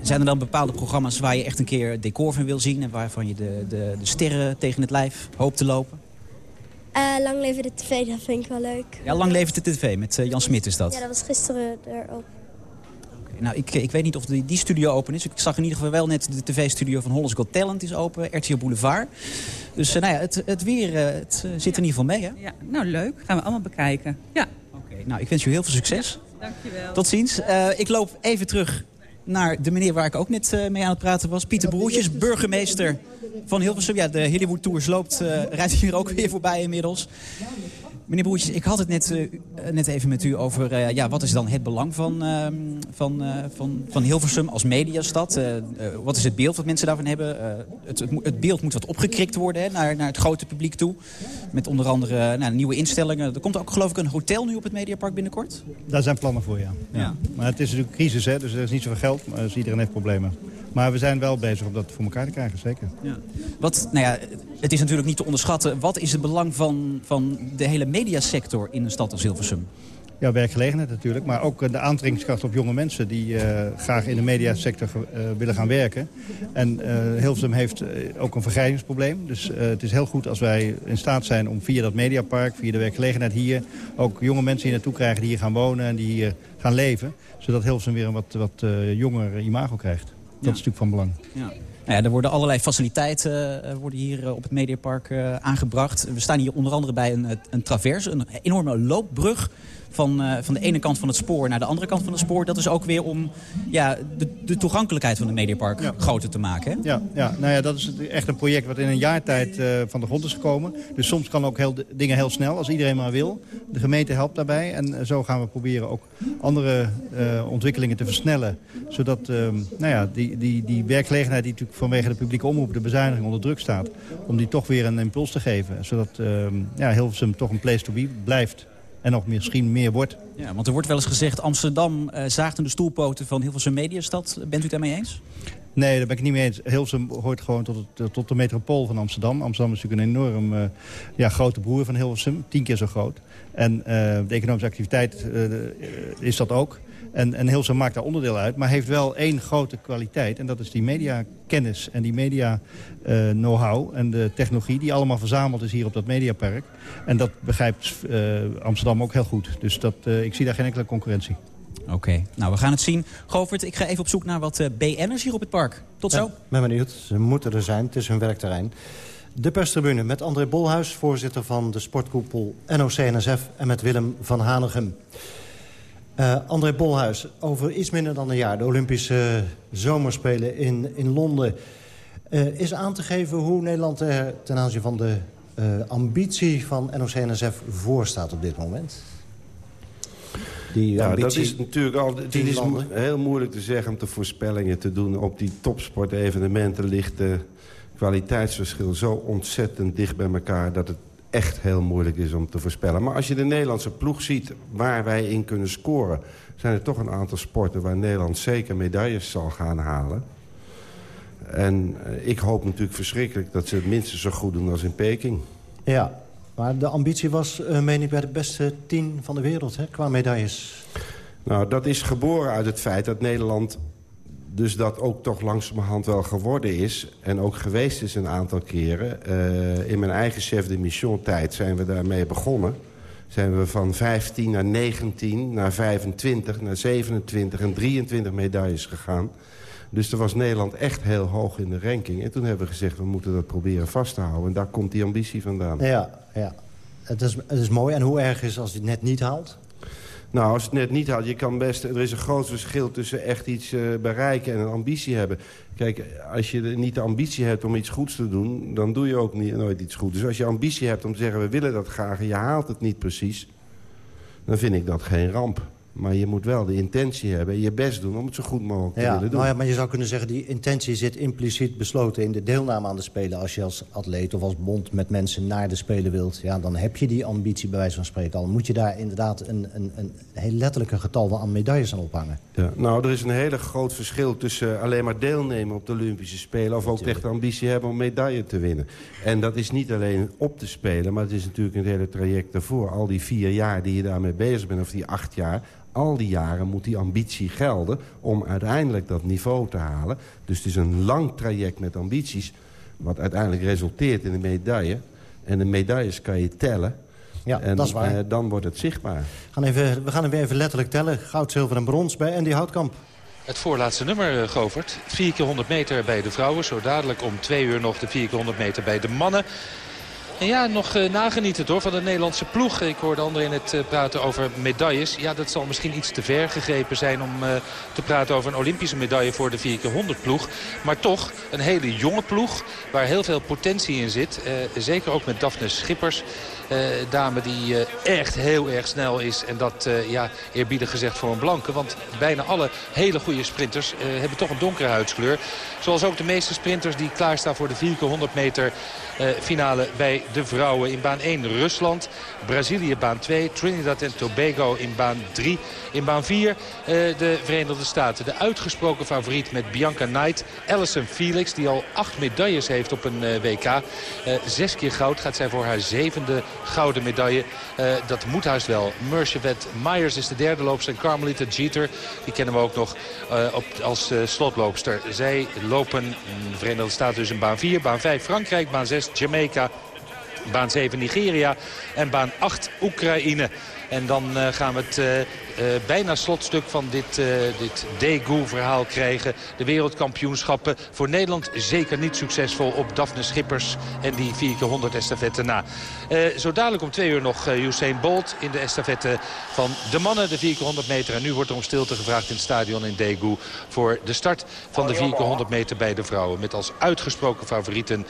Zijn er dan bepaalde programma's waar je echt een keer decor van wil zien... en waarvan je de, de, de sterren tegen het lijf hoopt te lopen? Eh, lang leven de tv, dat vind ik wel leuk. Ja, Lang Leven de TV, met eh, Jan Smit is dat. Ja, dat was gisteren erop. Nou, ik, ik weet niet of die, die studio open is. Ik zag in ieder geval wel net de tv-studio van Hollands Got Talent is open. RTL Boulevard. Dus eh, nou ja, het, het weer eh, het, eh, zit in ieder geval mee, hè? Ja, nou leuk. Gaan we allemaal bekijken. Ja. Oké, nou, ik wens u heel veel succes. Dankjewel. Tot ziens. Ik loop even terug naar de meneer waar ik ook net mee aan het praten was. Pieter Broertjes, burgemeester van Hilversum. Ja, de Hollywood Tours loopt, rijdt hier ook weer voorbij inmiddels. Meneer Broertjes, ik had het net, eh, net even met u over... eh, ja, wat is dan het belang van, ehm, van, eh, van, van Hilversum als mediastad? Wat is het beeld wat mensen daarvan hebben? Het, het, beeld moet wat opgekrikt worden hè, naar, naar het grote publiek toe. Met onder andere nou, nieuwe instellingen. Er komt ook geloof ik een hotel nu op het Mediapark binnenkort. Daar zijn plannen voor, ja. Ja. Maar het is natuurlijk crisis, hè, dus er is niet zoveel geld. Maar dus iedereen heeft problemen. Maar we zijn wel bezig om dat voor elkaar te krijgen, zeker. Ja. Wat, nou ja, het is natuurlijk niet te onderschatten. Wat is het belang van, van de hele mediasector in een stad als Hilversum? Ja, werkgelegenheid natuurlijk. Maar ook eh, de aantrekkingskracht op jonge mensen die uh, graag in de mediasector uh, willen gaan werken. En uh, Hilversum heeft ook een vergrijzingsprobleem. Dus het is heel goed als wij in staat zijn om via dat mediapark, via de werkgelegenheid hier... ook jonge mensen hier naartoe krijgen die hier gaan wonen en die hier gaan leven. Zodat Hilversum weer een wat, wat jonger imago krijgt. Dat ja. is natuurlijk van belang. Ja. Nou ja, er worden allerlei faciliteiten uh, worden hier uh, op het Mediapark uh, aangebracht. We staan hier onder andere bij een, een traverse, een enorme loopbrug van, van de ene kant van het spoor naar de andere kant van het spoor. Dat is ook weer om ja, de, de toegankelijkheid van het Mediapark ja. groter te maken. Hè? Ja, ja, nou ja, dat is echt een project wat in een jaar tijd uh, van de grond is gekomen. Dus soms kan ook heel, dingen heel snel, als iedereen maar wil. De gemeente helpt daarbij en zo gaan we proberen ook andere uh, ontwikkelingen te versnellen. Zodat nou ja, die, die, die werkgelegenheid die natuurlijk vanwege de publieke omroep, de bezuiniging onder druk staat, om die toch weer een impuls te geven. Zodat ja, Hilversum toch een place to be blijft en nog misschien meer wordt. Ja, want er wordt wel eens gezegd... Amsterdam uh, zaagt in de stoelpoten van Hilversum Mediastad. Bent u het daarmee eens? Nee, daar ben ik niet mee eens. Hilversum hoort gewoon tot, het, tot de metropool van Amsterdam. Amsterdam is natuurlijk een enorm uh, ja, grote broer van Hilversum. Tien keer zo groot. En uh, de economische activiteit is dat ook. En, en Hilversum maakt daar onderdeel uit. Maar heeft wel één grote kwaliteit. En dat is die mediakennis en die media-know-how en de technologie... die allemaal verzameld is hier op dat mediapark. En dat begrijpt uh, Amsterdam ook heel goed. Dus dat, uh, ik zie daar geen enkele concurrentie. Oké, okay. nou we gaan het zien. Govert, ik ga even op zoek naar wat uh, BN'ers hier op het park. Tot zo. Ja, ben benieuwd. Ze moeten er zijn. Het is hun werkterrein. De perstribune met André Bolhuis, voorzitter van de sportkoepel NOC-NSF... en met Willem van Hanegem. Uh, André Bolhuis, over iets minder dan een jaar... de Olympische Zomerspelen in, in Londen... Uh, is aan te geven hoe Nederland er ten aanzien van de uh, ambitie van NOC-NSF voor staat op dit moment? Die ja, dat is natuurlijk al het is heel moeilijk te zeggen om te voorspellingen te doen. Op die topsportevenementen ligt de kwaliteitsverschil zo ontzettend dicht bij elkaar... dat het echt heel moeilijk is om te voorspellen. Maar als je de Nederlandse ploeg ziet waar wij in kunnen scoren... zijn er toch een aantal sporten waar Nederland zeker medailles zal gaan halen. En ik hoop natuurlijk verschrikkelijk dat ze het minstens zo goed doen als in Peking. Ja, maar de ambitie was, uh, meen ik, bij de beste tien van de wereld, hè, qua medailles. Nou, dat is geboren uit het feit dat Nederland dus dat ook toch langzamerhand wel geworden is... en ook geweest is een aantal keren. Uh, in mijn eigen chef de mission tijd zijn we daarmee begonnen. Zijn we van 15 naar 19, naar 25, naar 27 en 23 medailles gegaan. Dus er was Nederland echt heel hoog in de ranking. En toen hebben we gezegd, we moeten dat proberen vast te houden. En daar komt die ambitie vandaan. Ja, ja. Het, is, het is mooi. En hoe erg is als hij het net niet haalt? Nou, als het net niet had, je kan best... Er is een groot verschil tussen echt iets uh, bereiken en een ambitie hebben. Kijk, als je niet de ambitie hebt om iets goeds te doen... dan doe je ook niet, nooit iets goeds. Dus als je ambitie hebt om te zeggen, we willen dat graag... en je haalt het niet precies, dan vind ik dat geen ramp. Maar je moet wel de intentie hebben en je best doen om het zo goed mogelijk te ja, willen doen. Nou ja, maar je zou kunnen zeggen, die intentie zit impliciet besloten in de deelname aan de Spelen. Als je als atleet of als bond met mensen naar de Spelen wilt, ja, dan heb je die ambitie bij wijze van spreken al. Moet je daar inderdaad een, een, een heel letterlijke getal aan medailles aan ophangen. Ja, nou, er is een hele groot verschil tussen alleen maar deelnemen op de Olympische Spelen... of ook echt de ambitie hebben om medaille te winnen. En dat is niet alleen op te spelen, maar het is natuurlijk een hele traject daarvoor. Al die vier jaar die je daarmee bezig bent, of die acht jaar al die jaren moet die ambitie gelden om uiteindelijk dat niveau te halen. Dus het is een lang traject met ambities... wat uiteindelijk resulteert in een medaille. En de medailles kan je tellen. Ja, en, dat is waar. Uh, dan wordt het zichtbaar. Gaan even, we gaan hem weer even letterlijk tellen. Goud, zilver en brons bij Andy Houtkamp. Het voorlaatste nummer, Govert. 4 keer 100 meter bij de vrouwen. Zo dadelijk om twee uur nog de 4 keer 100 meter bij de mannen. En ja, nog uh, nagenieten hoor van de Nederlandse ploeg. Ik hoorde anderen in het uh, praten over medailles. Ja, dat zal misschien iets te ver gegrepen zijn om uh, te praten over een Olympische medaille voor de 4x100 ploeg. Maar toch een hele jonge ploeg waar heel veel potentie in zit. zeker ook met Daphne Schippers. Uh, dame die uh, echt heel erg snel is. En dat, uh, ja, eerbiedig gezegd voor een blanke. Want bijna alle hele goede sprinters hebben toch een donkere huidskleur. Zoals ook de meeste sprinters die klaarstaan voor de 4 100 meter finale bij de vrouwen. In baan 1 Rusland, Brazilië baan 2, Trinidad en Tobago in baan 3. In baan 4 uh, de Verenigde Staten. De uitgesproken favoriet met Bianca Knight. Allison Felix, die al acht medailles heeft op een WK. Zes keer goud gaat zij voor haar zevende gouden medaille. dat moet haast wel. Merchevet Myers is de derde loopster. En Carmelita Jeter, die kennen we ook nog op, als slotloopster. Zij lopen de Verenigde Staten dus in baan 4. Baan 5 Frankrijk, baan 6 Jamaica. Baan 7 Nigeria en baan 8 Oekraïne. En dan uh, gaan we het uh, uh, bijna slotstuk van dit, dit Daegu-verhaal krijgen. De wereldkampioenschappen voor Nederland zeker niet succesvol op Daphne Schippers en die 4x100 estafette na. zo dadelijk om twee uur nog Usain Bolt in de estafette van de mannen, de 4x100 meter. En nu wordt er om stilte gevraagd in het stadion in Daegu voor de start van de 4x100 meter bij de vrouwen. Met als uitgesproken favorieten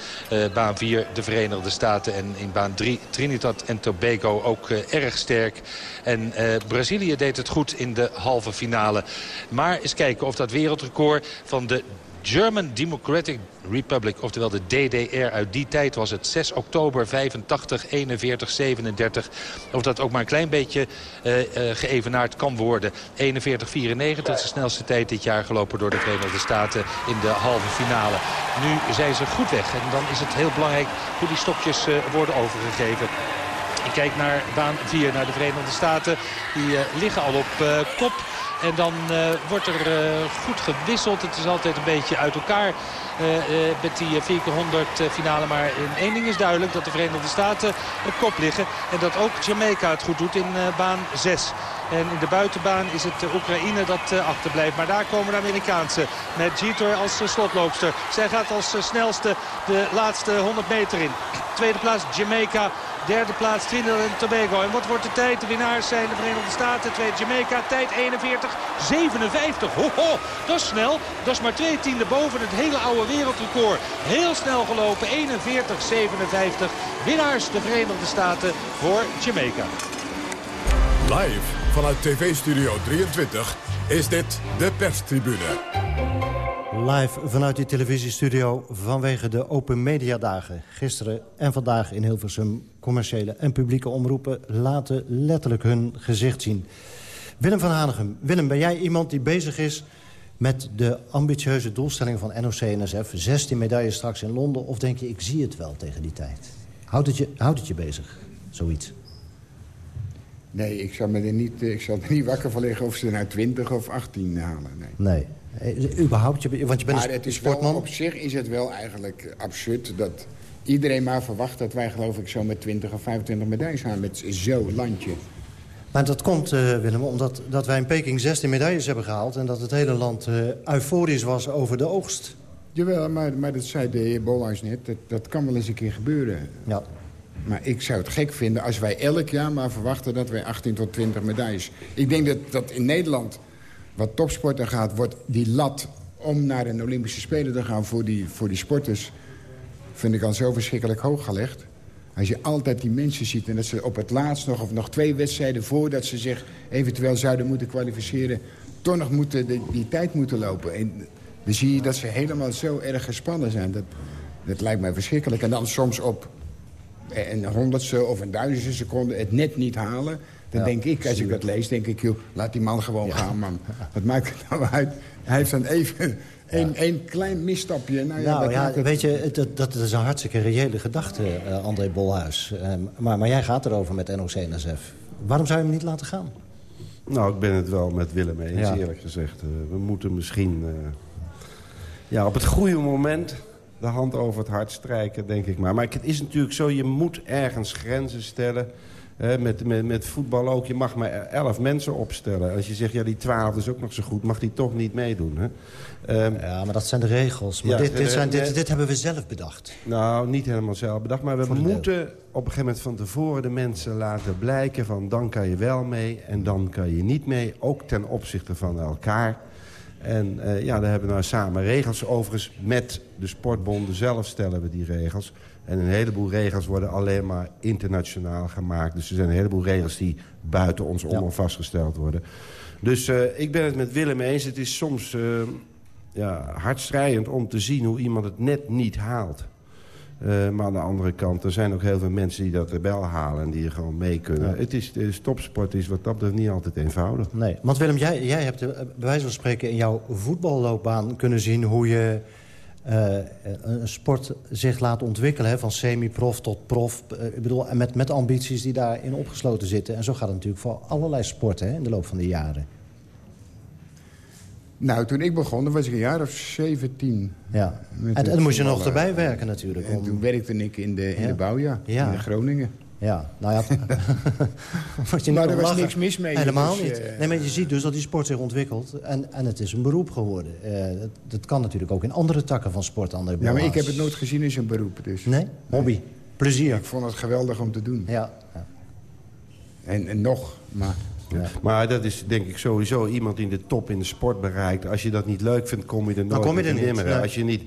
baan 4 de Verenigde Staten en in baan 3 Trinidad en Tobago ook erg sterk. En uh, Brazilië deed het goed in de halve finale. Maar eens kijken of dat wereldrecord van de German Democratic Republic, oftewel de DDR. Uit die tijd was het 6 oktober 85, 41, 37. Of dat ook maar een klein beetje uh, uh, geëvenaard kan worden. 41, 94 is de snelste tijd dit jaar gelopen door de Verenigde Staten in de halve finale. Nu zijn ze goed weg en dan is het heel belangrijk hoe die stokjes uh, worden overgegeven. Ik kijk naar baan 4, naar de Verenigde Staten. Die uh, liggen al op uh, kop. En dan uh, wordt er goed gewisseld. Het is altijd een beetje uit elkaar met die 400 finale. Maar in één ding is duidelijk dat de Verenigde Staten op kop liggen. En dat ook Jamaica het goed doet in baan 6. En in de buitenbaan is het Oekraïne dat achterblijft. Maar daar komen de Amerikaanse met als slotloopster. Zij gaat als snelste de laatste 100 meter in. Tweede plaats Jamaica. Derde plaats Trinidad en Tobago. En wat wordt de tijd? De winnaars zijn de Verenigde Staten. Tweede Jamaica. Tijd 41. 57. Ho, ho, dat is snel. Dat is maar twee tiende boven het hele oude wereldrecord. Heel snel gelopen. 41, 57. Winnaars de Verenigde Staten voor Jamaica. Live vanuit TV-studio 23 is dit de perstribune. Live vanuit die televisiestudio vanwege de Open Media Dagen. Gisteren en vandaag in Hilversum commerciële en publieke omroepen... laten letterlijk hun gezicht zien. Willem van Hanegem. Willem, ben jij iemand die bezig is met de ambitieuze doelstellingen van NOC-NSF? 16 medailles straks in Londen. Of denk je, ik zie het wel tegen die tijd? Houdt het je, houdt het je bezig, zoiets? Nee, ik zal me er niet, ik zal er niet wakker van liggen of ze er nou 20 of 18 halen. Nee. nee. Eh, überhaupt, je, want je bent maar een het is sportman. Wel, op zich is het wel eigenlijk absurd dat iedereen maar verwacht... dat wij geloof ik zo met 20 of 25 medailles gaan met zo'n landje. Maar dat komt, uh, Willem, omdat dat wij in Peking 16 medailles hebben gehaald... en dat het hele land uh, euforisch was over de oogst. Jawel, maar, maar dat zei de heer Bolhuis net. Dat, dat kan wel eens een keer gebeuren. Ja. Maar ik zou het gek vinden als wij elk jaar maar verwachten... dat wij 18 tot 20 medailles... Ik denk dat, dat in Nederland wat topsporten gaat, wordt die lat om naar een Olympische Spelen te gaan voor die, voor die sporters... vind ik al zo verschrikkelijk hoog gelegd. Als je altijd die mensen ziet en dat ze op het laatst nog... of nog twee wedstrijden voordat ze zich eventueel zouden moeten kwalificeren... toch nog moeten, die, die tijd moeten lopen. En dan zie je dat ze helemaal zo erg gespannen zijn. Dat, dat lijkt mij verschrikkelijk. En dan soms op een honderdste of een duizendste seconde het net niet halen... Dan denk ik, als ik dat lees, denk ik, joh, laat die man gewoon gaan, man. Wat maakt het nou uit? Hij heeft dan even een, klein misstapje. Nou ja, nou, ja weet je, dat, dat is een hartstikke reële gedachte, uh, André Bolhuis. Uh, maar, maar jij gaat erover met NOC-NSF. Waarom zou je hem niet laten gaan? Nou, ik ben het wel met Willem eens, eerlijk gezegd. Uh, we moeten misschien ja, op het goede moment de hand over het hart strijken, denk ik maar. Maar het is natuurlijk zo, je moet ergens grenzen stellen met, met, met voetbal ook, je mag maar elf mensen opstellen. Als je zegt, ja, die twaalf is ook nog zo goed, mag die toch niet meedoen. Hè? Um, ja, maar dat zijn de regels. Maar ja, dit, dit, zijn, dit, dit, hebben we zelf bedacht. Nou, niet helemaal zelf bedacht. Maar we moeten op een gegeven moment van tevoren de mensen laten blijken... van dan kan je wel mee en dan kan je niet mee. Ook ten opzichte van elkaar. En uh, ja, daar hebben we nou samen regels. Overigens, met de sportbonden zelf stellen we die regels. En een heleboel regels worden alleen maar internationaal gemaakt. Dus er zijn een heleboel regels die buiten ons om vastgesteld worden. Dus uh, ik ben het met Willem eens. Het is soms uh, ja, hartstrijdend om te zien hoe iemand het net niet haalt. Uh, maar aan de andere kant, er zijn ook heel veel mensen die dat wel halen... en die er gewoon mee kunnen. Ja. Het is, de topsport is wat dat betreft niet altijd eenvoudig. Nee, want Willem, jij, jij hebt bij wijze van spreken in jouw voetballoopbaan kunnen zien... hoe je uh, een sport zich laat ontwikkelen, hè, van semi-prof tot prof. ik bedoel, met, met ambities die daarin opgesloten zitten. En zo gaat het natuurlijk voor allerlei sporten hè, in de loop van de jaren. Nou, toen ik begon, was ik een jaar of 17. Ja. En, en dan moest je nog erbij werken natuurlijk. En toen werkte ik in de, in Ja. de bouw, ja. Ja. In Groningen. Ja, nou ja. <laughs> Je Maar niet er was lachen. niks mis mee, Helemaal dus, niet. eh, Nee, maar je ziet dus dat die sport zich ontwikkelt. En, en het is een beroep geworden. Eh, dat, dat kan natuurlijk ook in andere takken van sport. Andere Ja, maar ik heb het nooit gezien als een beroep. Dus. Nee? Hobby. Plezier. Ik vond het geweldig om te doen. Ja. En, en nog, maar... Maar dat is denk ik sowieso iemand die de top in de sport bereikt. Als je dat niet leuk vindt, kom je er nooit kom je er niet, nee. Als je niet...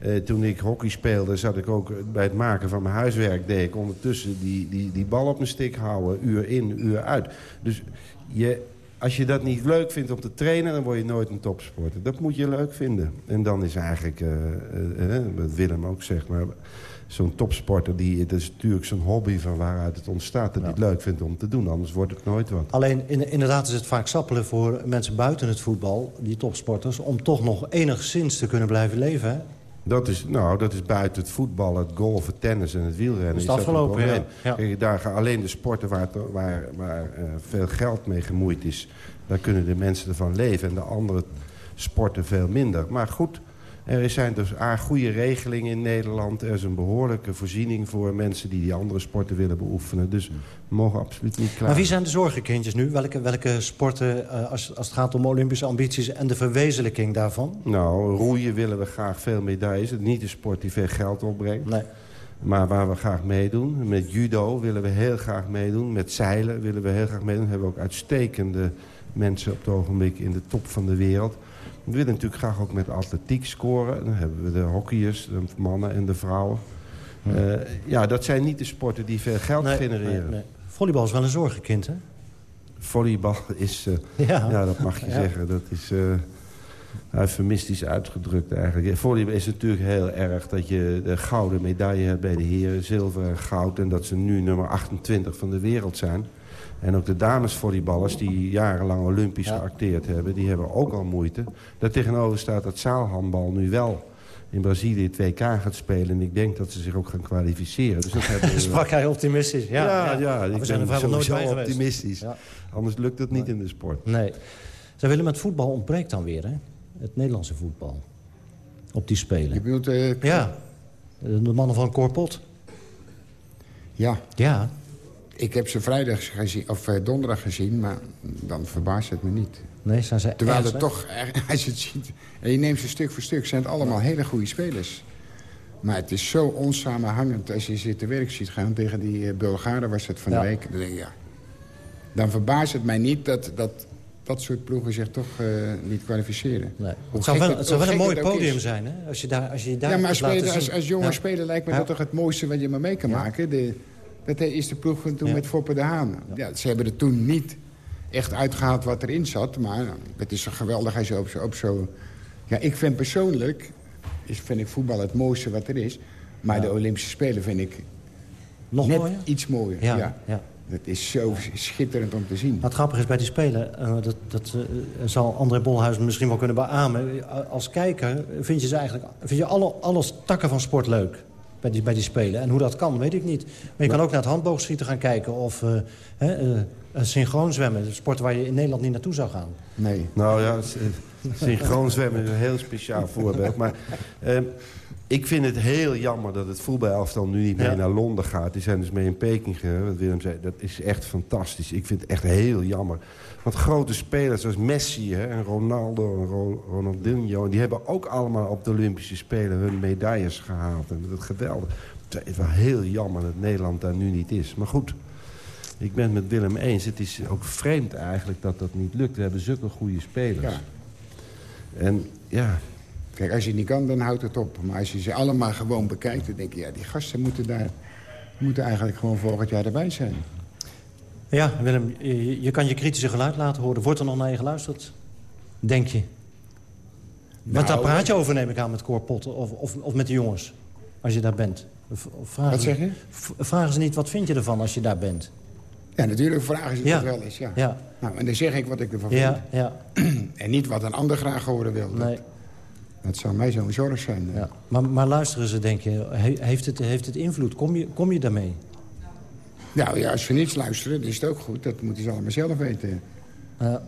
eh, toen ik hockey speelde, zat ik ook bij het maken van mijn huiswerk... deed ik ondertussen die, die, die bal op mijn stick houden, uur in, uur uit. Dus je, als je dat niet leuk vindt om te trainen... dan word je nooit een topsporter. Dat moet je leuk vinden. En dan is eigenlijk, eh, eh, wat Willem ook zegt... maar zo'n topsporter, die, het is natuurlijk zo'n hobby van waaruit het ontstaat... dat hij het leuk vindt om te doen, anders wordt het nooit wat. Alleen in, inderdaad is het vaak sappelen voor mensen buiten het voetbal... die topsporters, om toch nog enigszins te kunnen blijven leven. Dat is, nou, dat is buiten het voetbal, het golfen, tennis en het wielrennen. Is dat een afgelopen, ja. Ja. Kijk, daar gaan alleen de sporten waar, waar, waar eh, veel geld mee gemoeid is... daar kunnen de mensen ervan leven. En de andere sporten veel minder. Maar goed, er zijn dus a, goede regelingen in Nederland. Er is een behoorlijke voorziening voor mensen die die andere sporten willen beoefenen. Dus we mogen absoluut niet klaar. Maar wie zijn de zorgenkindjes nu? Welke, welke sporten, eh, als, als het gaat om Olympische ambities... en de verwezenlijking daarvan? Nou, roeien willen we graag veel medailles. Het is niet een sport die veel geld opbrengt. Nee. Maar waar we graag meedoen. Met judo willen we heel graag meedoen. Met zeilen willen we heel graag meedoen. We hebben ook uitstekende mensen op het ogenblik in de top van de wereld. We willen natuurlijk graag ook met atletiek scoren. Dan hebben we de hockeyers, de mannen en de vrouwen. Ja, ja dat zijn niet de sporten die veel geld Nee, genereren. nee, nee. Volleybal is wel een zorgenkind, hè? Volleybal <laughs> is, eh, <laughs> Ja. ja. dat mag je Ja. zeggen, dat is eh eufemistisch uitgedrukt eigenlijk. Volleybal is natuurlijk heel erg dat je de gouden medaille hebt bij de heren, zilver en goud... en dat ze nu nummer 28 van de wereld zijn. En ook de damesvolleyballers die jarenlang olympisch geacteerd hebben... die hebben ook al moeite. Daartegenover staat dat zaalhandbal nu wel in Brazilië het WK gaat spelen. En ik denk dat ze zich ook gaan kwalificeren. Dus dat hebben <laughs> Sprak hij optimistisch. Ja, ja, ik we zijn ben nooit sowieso geweest. optimistisch. Ja. Anders lukt het niet in de sport. Nee. Zij willen met voetbal ontbreekt dan weer, hè? Het Nederlandse voetbal. Op die spelen. Je bedoelt... eh, Ja. De mannen van Corpot. Ja. Ja. Ik heb ze vrijdag gezien, of eh, donderdag gezien, maar dan verbaast het me niet. Nee, zijn ze Terwijl het toch, eh, <laughs> als je het ziet... en je neemt ze stuk voor stuk, zijn het allemaal hele goede spelers. Maar het is zo onsamenhangend als je ze te werk ziet gaan. Tegen die eh, Bulgaren was het van Ja. de week. Dan ja. Dan verbaast het mij niet dat dat, dat soort ploegen zich toch niet kwalificeren. Nee. Het zou wel, het zou hoe wel een mooi podium is. zijn, hè? Als je, daar, als je daar Ja, maar als, als, jonge Ja. speler lijkt me dat toch het mooiste wat je maar mee kan maken. De, dat is de ploeg van toen Ja. met Foppe de Haan. Ja, ze hebben er toen niet echt uitgehaald wat erin zat. Maar het is zo geweldig als je op zo... Ja, ik vind persoonlijk is, vind ik voetbal het mooiste wat er is. Maar de Olympische Spelen vind ik Nog net mooier? iets mooier. Ja, Ja, ja. Dat is zo schitterend om te zien. Maar het grappige is bij die Spelen, eh, dat, dat eh, zal André Bolhuizen misschien wel kunnen beamen. Als kijker vind je, ze eigenlijk, vind je alle, alle takken van sport leuk bij die, bij die Spelen. En hoe dat kan, weet ik niet. Maar je kan ook naar het handboogschieten gaan kijken of eh, hè, eh, eh, synchroon zwemmen. Een sport waar je in Nederland niet naartoe zou gaan. Nee. Nou ja, synchroon zwemmen is een heel speciaal voorbeeld. Maar ehm, ik vind het heel jammer dat het voetbalelftal nu niet mee Ja. naar Londen gaat. Die zijn dus mee in Peking gegaan. Wat Willem zei, dat is echt fantastisch. Ik vind het echt heel jammer. Want grote spelers zoals Messi hè, en Ronaldo en Ro- Ronaldinho... die hebben ook allemaal op de Olympische Spelen hun medailles gehaald. En dat is geweldig. Het is wel heel jammer dat Nederland daar nu niet is. Maar goed, ik ben het met Willem eens. Het is ook vreemd eigenlijk dat dat niet lukt. We hebben zulke goede spelers. Ja. En ja, Kijk, als je het niet kan, dan houdt het op. Maar als je ze allemaal gewoon bekijkt, dan denk je... ja, die gasten moeten daar moeten eigenlijk gewoon volgend jaar erbij zijn. Ja, Willem, je, je kan je kritische geluid laten horen. Wordt er nog naar je geluisterd? Denk je? Want daar Nou, praat je over, neem ik aan, met Cor Pot of, of, of met de jongens. Als je daar bent. Vragen Wat zeg je? Vragen ze niet, wat vind je ervan als je daar bent? Ja, natuurlijk vragen ze Ja. dat wel eens, ja. Ja. Nou, en dan zeg ik wat ik ervan Ja, vind. ja. <clears throat> En niet wat een ander graag horen wil. Nee. dat zou mij zo'n zorg zijn. Ja. Maar, maar luisteren ze, denk je, he- heeft het, heeft het invloed? Kom je, kom je daarmee? Nou ja, als ze niets luisteren, dan is het ook goed. Dat moeten ze allemaal zelf weten. Ja.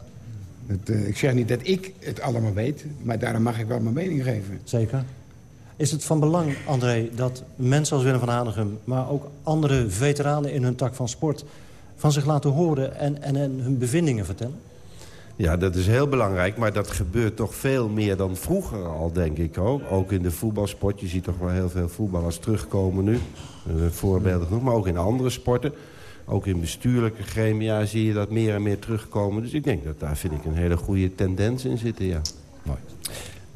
Dat, eh, ik zeg niet dat ik het allemaal weet, maar daarom mag ik wel mijn mening geven. Zeker. Is het van belang, André, dat mensen als Willem van Hanegem... maar ook andere veteranen in hun tak van sport... van zich laten horen en, en, en hun bevindingen vertellen? Ja, dat is heel belangrijk, maar dat gebeurt toch veel meer dan vroeger al, denk ik ook. Ook in de voetbalsport, je ziet toch wel heel veel voetballers terugkomen nu. Uh, voorbeelden genoeg, maar ook in andere sporten. Ook in bestuurlijke gremia zie je dat meer en meer terugkomen. Dus ik denk dat daar vind ik een hele goede tendens in zitten, ja.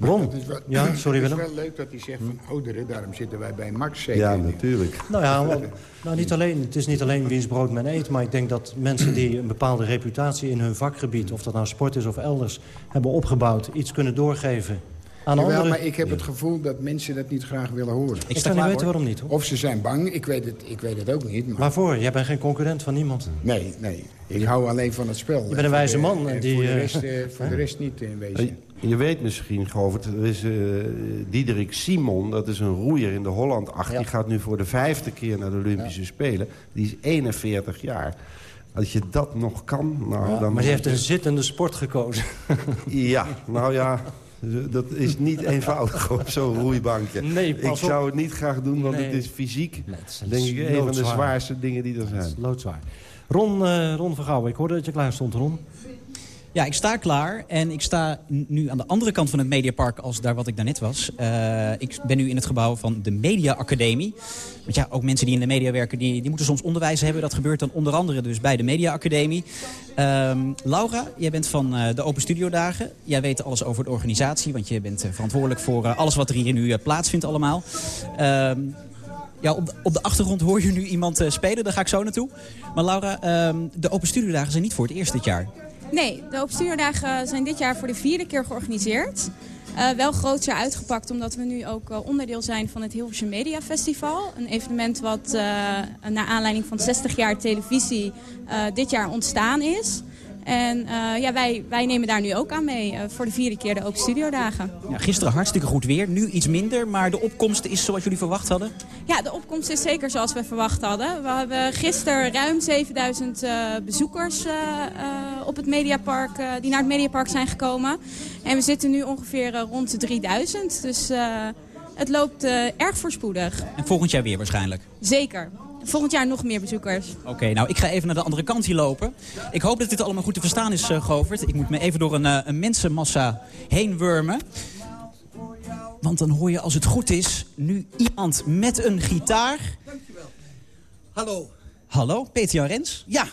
Ron? Het is wel, Ja, sorry Het is wel leuk dat hij zegt van ouderen, daarom zitten wij bij Max zeker. Ja, natuurlijk. Nou ja, maar- <laughs> nou, niet alleen, het is niet alleen wiens brood men eet... maar ik denk dat mensen die een bepaalde reputatie in hun vakgebied... of dat nou sport is of elders, hebben opgebouwd... iets kunnen doorgeven aan Jawel, anderen. maar ik heb het gevoel dat mensen dat niet graag willen horen. Ik kan niet weten waarom niet, hoor. Of ze zijn bang, ik weet het, ik weet het ook niet. Maar... Waarvoor? Jij bent geen concurrent van niemand. Nee, nee. Ik hou alleen van het spel. Je bent een wijze man. En die, voor, de eh, rest, eh, voor de rest niet in wezen. Je weet misschien, Govert, er is eh, Diederik Simon, dat is een roeier in de Holland 8. Die gaat nu voor de vijfde keer naar de Olympische Spelen. Die is 41 jaar. Als je dat nog kan, nou, Ja, dan... maar ze heeft een zittende sport gekozen. <laughs> Ja, nou ja, dat is niet eenvoudig op zo'n roeibankje. Nee, Ik pas zou het niet graag doen, want Nee. het is fysiek, is denk ik, een van de zwaarste dingen die er zijn. loodzwaar. Ron, eh Ron van Gouwen, ik hoorde dat je klaar stond, Ron. Ja, ik sta klaar en ik sta nu aan de andere kant van het Mediapark als daar wat ik daarnet was. Eh, ik ben nu in het gebouw van de Media Academie. Want ja, ook mensen die in de media werken, die, die moeten soms onderwijs hebben. Dat gebeurt dan onder andere dus bij de Media Academie. Ehm, Laura, jij bent van eh, de Open Studio Dagen. Jij weet alles over de organisatie, want je bent eh, verantwoordelijk voor alles wat er hier nu plaatsvindt allemaal. Ehm, ja, op de, op de achtergrond hoor je nu iemand spelen, daar ga ik zo naartoe. Maar Laura, ehm, de Open Studio Dagen zijn niet voor het eerst dit jaar. Nee, de Open Studiodagen zijn dit jaar voor de vierde keer georganiseerd. Eh, wel groots jaar uitgepakt omdat we nu ook eh, onderdeel zijn van het Hilversum Media Festival. Een evenement wat uh, naar aanleiding van 60 jaar televisie uh, dit jaar ontstaan is. En uh, ja, wij, wij nemen daar nu ook aan mee uh, voor de vierde keer de Open Studiodagen. Ja, gisteren hartstikke goed weer, nu iets minder, maar de opkomst is zoals jullie verwacht hadden? Ja, de opkomst is zeker zoals we verwacht hadden. We hebben gisteren ruim 7000 uh, bezoekers op het Mediapark, die naar het Mediapark zijn gekomen. En we zitten nu ongeveer rond de 3000, dus het loopt erg voorspoedig. En volgend jaar weer waarschijnlijk? Zeker. Volgend jaar nog meer bezoekers. Oké, okay, nou ik ga even naar de andere kant hier lopen. Ik hoop dat dit allemaal goed te verstaan is, uh, Govert. Ik moet me even door een, uh, een mensenmassa heen wurmen. Want dan hoor je, als het goed is, nu iemand met een gitaar. Dankjewel. Hallo. Hallo, Peter Jan Rens. Ja,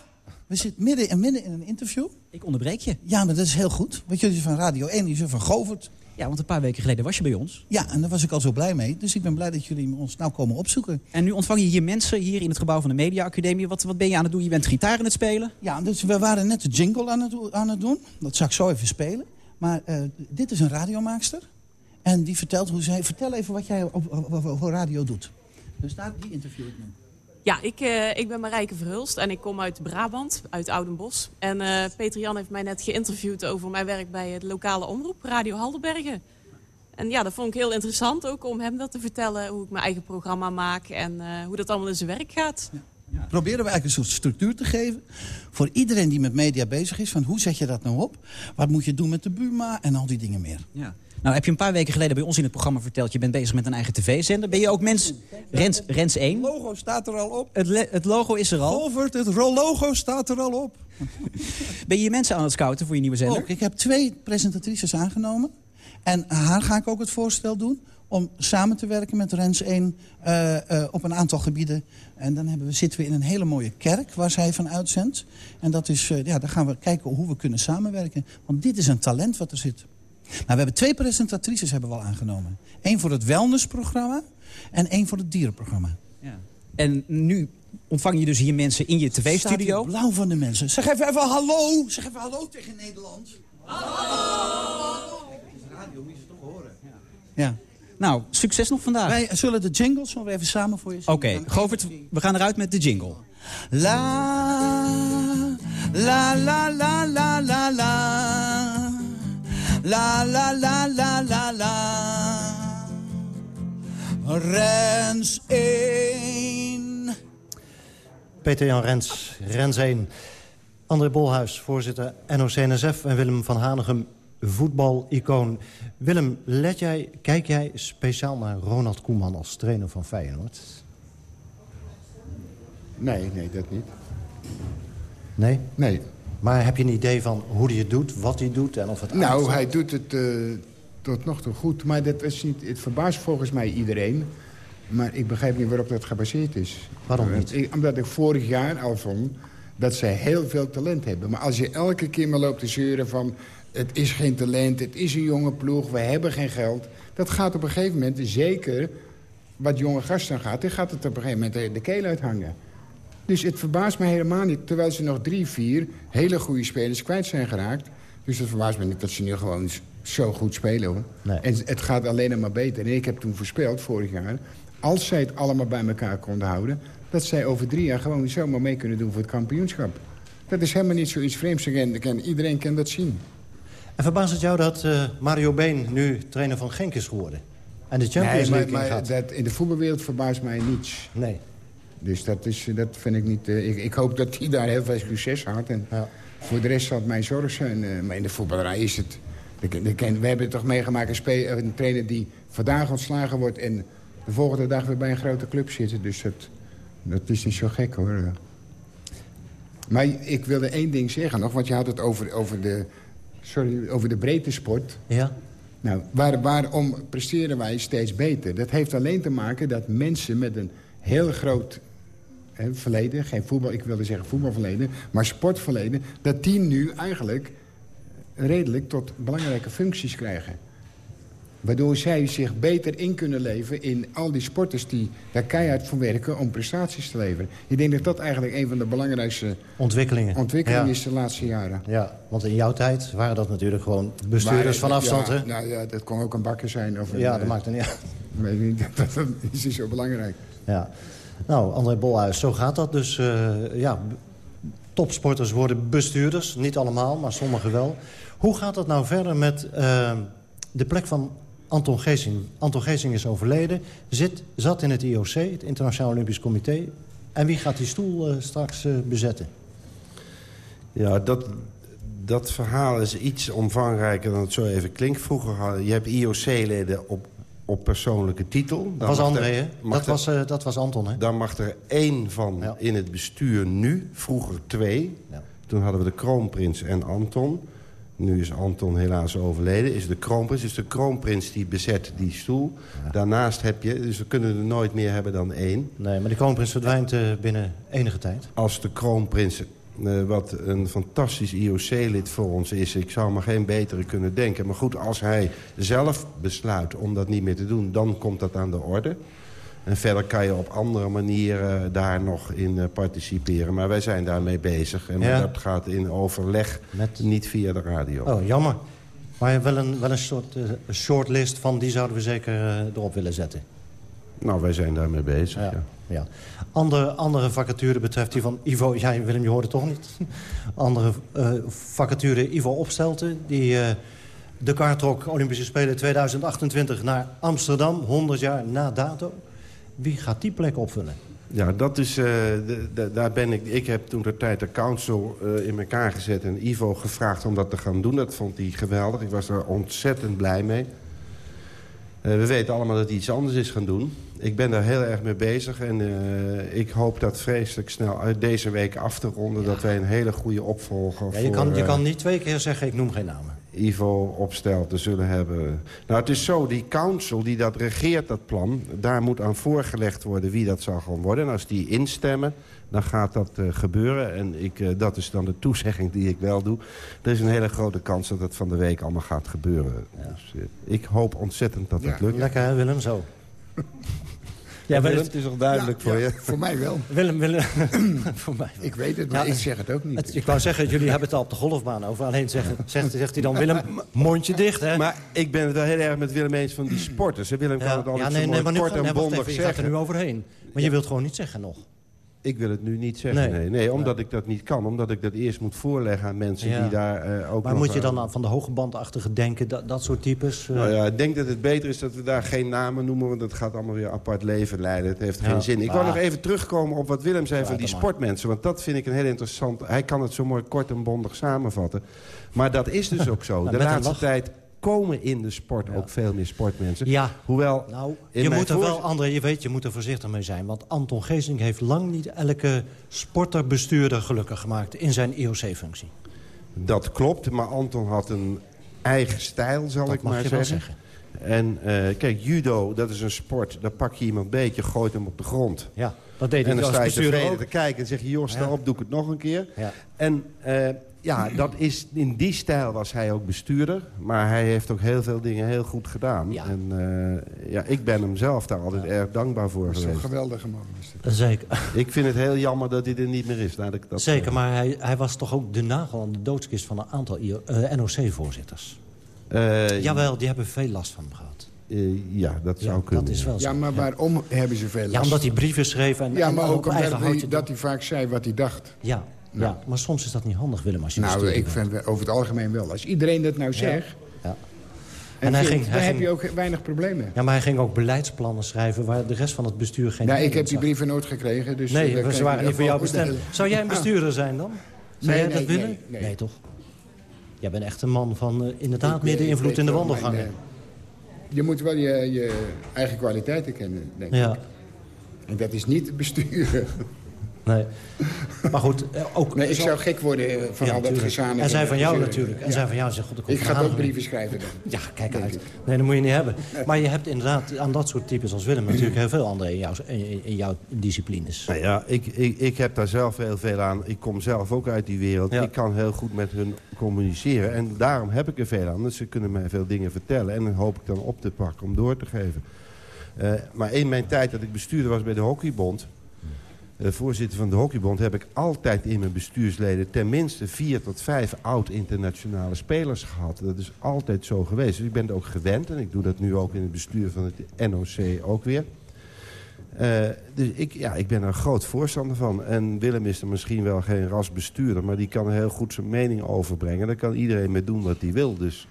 we zitten midden, midden in een interview. Ik onderbreek je. Ja, maar dat is heel goed. Want jullie zijn van Radio 1, jullie zijn van Govert. Ja, want een paar weken geleden was je bij ons. Ja, en daar was ik al zo blij mee. Dus ik ben blij dat jullie ons nou komen opzoeken. En nu ontvang je hier mensen hier in het gebouw van de Media Academie. Wat, wat ben je aan het doen? Je bent gitaar aan het spelen? Ja, dus we waren net de jingle aan het, aan het doen. Dat zal ik zo even spelen. Maar uh, dit is een radiomaakster. En die vertelt hoe zij... Vertel even wat jij op, op, op, op radio doet. Dus daar, die interview ik nu. Ja, ik, uh, ik ben Marijke Verhulst en ik kom uit Brabant, uit Oudenbos. En uh, Peter Jan heeft mij net geïnterviewd over mijn werk bij het lokale omroep, Radio Haldenbergen. En ja, dat vond ik heel interessant ook om hem dat te vertellen, hoe ik mijn eigen programma maak en uh, hoe dat allemaal in zijn werk gaat. Ja. Ja. Proberen we eigenlijk een soort structuur te geven voor iedereen die met media bezig is. Van hoe zet je dat nou op? Wat moet je doen met de Buma en al die dingen meer. Ja. Nou, heb je een paar weken geleden bij ons in het programma verteld... je bent bezig met een eigen tv-zender. Ben je ook mens... Rens, Rens 1? Het logo staat er al op. Het, het logo is er al. Golvert, het logo staat er al op. <laughs> ben je mensen aan het scouten voor je nieuwe zender? Ook. Ik heb twee presentatrices aangenomen. En haar ga ik ook het voorstel doen om samen te werken met Rens 1 uh, uh, op een aantal gebieden. En dan hebben we, zitten we in een hele mooie kerk waar zij van uitzendt. En dat is, uh, ja, daar gaan we kijken hoe we kunnen samenwerken. Want dit is een talent wat er zit. Nou, we hebben twee presentatrices hebben we al aangenomen. Eén voor het wellnessprogramma en één voor het dierenprogramma. Ja. En nu ontvang je dus hier mensen in je tv-studio. blauw van de mensen. Zeg even, even hallo. Zeg even hallo tegen Nederland. Hallo. Radio, moet je ze toch horen. Ja. Nou, succes nog vandaag. Wij zullen de jingles nog even samen voor je zingen. Oké, Govert, we gaan eruit met de jingle. La, la, la, la, la, la, la. La, la, la, la, la, la. Rens 1. Peter-Jan Rens, Rens 1. André Bolhuis, voorzitter NOC-NSF en Willem van Hanegem, voetbalicoon. Willem, let jij, kijk jij speciaal naar Ronald Koeman als trainer van Feyenoord? Nee, nee, dat niet. Nee? Nee. Maar heb je een idee van hoe hij het doet, wat hij doet en of het Nou, hij doet het eh, tot nog toe goed. Maar dat is niet, het verbaast volgens mij iedereen. Maar ik begrijp niet waarop dat gebaseerd is. Waarom niet? Ik- omdat ik vorig jaar al vond dat zij heel veel talent hebben. Maar als je elke keer maar loopt te zeuren van... het is geen talent, het is een jonge ploeg, we hebben geen geld... dat gaat op een gegeven moment, zeker wat jonge gasten gaat... dan gaat het op een gegeven moment de, de keel uithangen. Dus het verbaast me helemaal niet. Terwijl ze nog drie, vier hele goede spelers kwijt zijn geraakt. Dus het verbaast me niet dat ze nu gewoon zo goed spelen. hoor. Nee. En het gaat alleen maar beter. En ik heb toen voorspeld vorig jaar... als zij het allemaal bij elkaar konden houden... dat zij over drie jaar gewoon zomaar mee kunnen doen voor het kampioenschap. Dat is helemaal niet zoiets vreemds. Iedereen kan dat zien. En verbaast het jou dat eh, Mario Been nu trainer van Genk is geworden? En de Champions Nee, League maar ingaat? dat, in de voetbalwereld verbaast mij niets. Nee. Dus dat, is, dat vind ik niet... eh, ik, ik hoop dat hij daar heel veel succes had. En voor de rest zal het mijn zorg zijn. eh, maar in de voetballerij is het... de- de- de- we hebben toch meegemaakt een, een trainer die vandaag ontslagen wordt... en de volgende dag weer bij een grote club zitten. Dus dat, dat is niet zo gek hoor. Maar ik wilde één ding zeggen nog, want je had het over, over, de, sorry, over de breedte sport. Ja. Nou, waar, waarom presteren wij steeds beter? Dat heeft alleen te maken dat mensen met een heel groot hè, verleden... geen voetbal, ik wilde zeggen voetbalverleden, maar sportverleden... dat die nu eigenlijk redelijk tot belangrijke functies krijgen. Waardoor zij zich beter in kunnen leven in al die sporters... die daar keihard voor werken om prestaties te leveren. Ik denk dat dat eigenlijk een van de belangrijkste Ontwikkelingen. ontwikkelingen Ja. is de laatste jaren. Ja, want in jouw tijd waren dat natuurlijk gewoon bestuurders van afstand, ja, hè? Nou ja, dat kon ook een bakker zijn. Of een, Ja, eh, dat maakt er niet uit. Weet ik niet, dat, <laughs> dat is niet zo belangrijk. Ja. Nou, André Bolhuis, zo gaat dat dus. eh, ja, topsporters worden bestuurders. Niet allemaal, maar sommigen wel. Hoe gaat het nou verder met eh, de plek van Anton Geesing? Anton Geesing is overleden, zit, zat in het IOC, het Internationaal Olympisch Comité. En wie gaat die stoel eh, straks eh, bezetten? Ja, dat, dat verhaal is iets omvangrijker dan het zo even klinkt. Vroeger je hebt IOC-leden op, op persoonlijke titel. Dat Dan was André, er- hè? Dat er- was, eh, dat was Anton, hè? Dan mag er één van in het bestuur nu, vroeger twee. Ja. Toen hadden we de kroonprins en Anton. Nu is Anton helaas overleden. Is de kroonprins, is de kroonprins die bezet die stoel. Daarnaast heb je, dus we kunnen er nooit meer hebben dan één. Nee, maar die kroonprins verdwijnt eh, binnen enige tijd. Als de kroonprins, eh, wat een fantastisch IOC-lid voor ons is... ik zou maar geen betere kunnen denken. Maar goed, als hij zelf besluit om dat niet meer te doen... dan komt dat aan de orde. En verder kan je op andere manieren daar nog in eh, participeren. Maar wij zijn daarmee bezig. En Ja. dat gaat in overleg, niet via de radio. Oh, jammer. Maar wel een, wel een soort eh, shortlist van die zouden we zeker erop willen zetten. Nou, wij zijn daarmee bezig, ja. Ja. Andere, andere vacature betreft die van Ivo... Ja, Willem, je hoorde toch niet? Andere eh, vacature Ivo Opstelten... die eh, de kaart trok Olympische Spelen 2028 naar Amsterdam... 100 jaar na dato. Wie gaat die plek opvullen? Ja, dat is, eh, de- daar ben ik... Ik heb toen de tijd de council in elkaar gezet... en Ivo gevraagd om dat te gaan doen. Dat vond hij geweldig. Ik was er ontzettend blij mee. Eh, we weten allemaal dat hij iets anders is gaan doen. Ik ben daar heel erg mee bezig. En eh, ik hoop dat vreselijk snel uit deze week af te ronden... dat wij een hele goede opvolger Ja, je, voor, kan, je eh, kan niet twee keer zeggen, ik noem geen namen. Ivo opstelt zullen hebben. Nou, het is zo, die council die dat regeert, dat plan... daar moet aan voorgelegd worden wie dat zal gaan worden. En als die instemmen, dan gaat dat eh, gebeuren. En ik, eh, dat is dan de toezegging die ik wel doe. Er is een hele grote kans dat het van de week allemaal gaat gebeuren. Dus, eh, ik hoop ontzettend dat het lukt. Lekker, hè, Willem? Zo. <laughs> Ja, Willem, het- het is toch duidelijk Ja, voor ja, je? Voor mij wel. <laughs> Willem, Willem. <clears throat> voor mij. Ik weet het, maar Ja, ik zeg het ook niet. Het- ik wou zeggen, jullie hebben het al op de golfbaan over. Alleen zegt, zegt, zegt hij dan, <laughs> Willem, mondje dicht, hè? Maar ik ben het wel heel erg met Willem eens van die sporters. hè. Willem kan het altijd zo mooi maar nu, kort en nee, bondig even, je gaat er zeggen. nu overheen. Maar je wilt gewoon niet zeggen nog. Ik wil het nu niet zeggen, Nee. nee. nee. omdat ik dat niet kan. Omdat ik dat eerst moet voorleggen aan mensen Ja. die daar eh, ook Maar moet je eh, dan aan van de hoge bandachtige denken, dat, dat soort types? eh? Nou ja, ik denk dat het beter is dat we daar geen namen noemen... want dat gaat allemaal weer apart leven leiden. Het heeft Ja, geen zin. Ik wil nog even terugkomen op wat Willem zei Ja, van die sportmensen. Want dat vind ik een heel interessant... Hij kan het zo mooi kort en bondig samenvatten. Maar dat is dus <laughs> ook zo. Nou, de laatste tijd komen in de sport ook veel meer sportmensen. Ja. Hoewel... Nou, je moet er wel, André, je weet, je moet er voorzichtig mee zijn. Want Anton Geesink heeft lang niet elke sporterbestuurder gelukkig gemaakt in zijn IOC-functie. Dat klopt, maar Anton had een eigen stijl, zal Dat ik mag maar je wel zeggen. En eh, kijk, judo, dat is een sport. Daar pak je iemand beet, je gooit hem op de grond. Ja, dat deed en hij dan als sta je bestuurder tevreden te kijken en zeg je... joh, sta Ja. op, doe ik het nog een keer. Ja. En eh, ja, dat is, in die stijl was hij ook bestuurder. Maar hij heeft ook heel veel dingen heel goed gedaan. En eh, ja, ik ben hem zelf daar altijd erg dankbaar voor Dat is geweest. een geweldige man. is dit. Zeker. Ik vind het heel jammer dat hij er niet meer is. Ik dat Zeker, maar hij, hij was toch ook de nagel aan de doodskist van een aantal eh, NOC-voorzitters. Eh, Jawel, die hebben veel last van hem gehad. eh, ja, dat Ja, zou kunnen. dat is wel zo. Ja, maar waarom hebben ze veel last? Ja, omdat hij brieven schreef en, Ja, en maar op ook eigen omdat hij, dat hij vaak zei wat hij dacht. Ja, Nou. ja, maar soms is dat niet handig, Willem, als je Nou, ik bent. vind over het algemeen wel. Als iedereen dat nou zegt... Ja. En, En hij ging- hij dan heb ging- je ook weinig problemen. Ja, maar hij ging ook beleidsplannen schrijven... waar de rest van het bestuur geen... Nou, ik heb die brieven nooit gekregen. Dus eh, Nee, daar ze ik waren niet voor jou bestemd. Zou jij een bestuurder zijn dan? Zou Nee, jij dat willen? nee, nee. toch? Jij bent echt een man van eh, inderdaad Ik- meer de invloed in de wandelgangen. mijn, eh, Je moet wel je, je eigen kwaliteiten kennen, denk Ja. ik. En dat is niet besturen. <laughs> Nee. Maar goed, eh, ook... Nee, ik zou gek worden eh, van Ja, al dat gezanik. En zij van jou natuurlijk. En Ja. zij van jou zegt, goed, komt Ik een ga ook brieven schrijven dan. Ja, kijk uit. ik. Nee, dat moet je niet hebben. Maar je hebt inderdaad aan dat soort types als Willem... natuurlijk heel veel andere in jouw, in, jouw disciplines. Nou ja, ik, ik, ik heb daar zelf heel veel aan. Ik kom zelf ook uit die wereld. Ja. Ik kan heel goed met hun communiceren. En daarom heb ik er veel aan. Dus ze kunnen mij veel dingen vertellen. En dan hoop ik dan op te pakken om door te geven. Eh, maar in mijn tijd dat ik bestuurder was bij de Hockeybond... eh, voorzitter van de Hockeybond... heb ik altijd in mijn bestuursleden... tenminste vier tot vijf oud-internationale spelers gehad. Dat is altijd zo geweest. Dus ik ben het ook gewend. En ik doe dat nu ook in het bestuur van het NOC ook weer. Eh, dus ik, ja, ik ben er een groot voorstander van. En Willem is er misschien wel geen rasbestuurder... maar die kan heel goed zijn mening overbrengen. Daar kan iedereen mee doen wat hij wil. Dus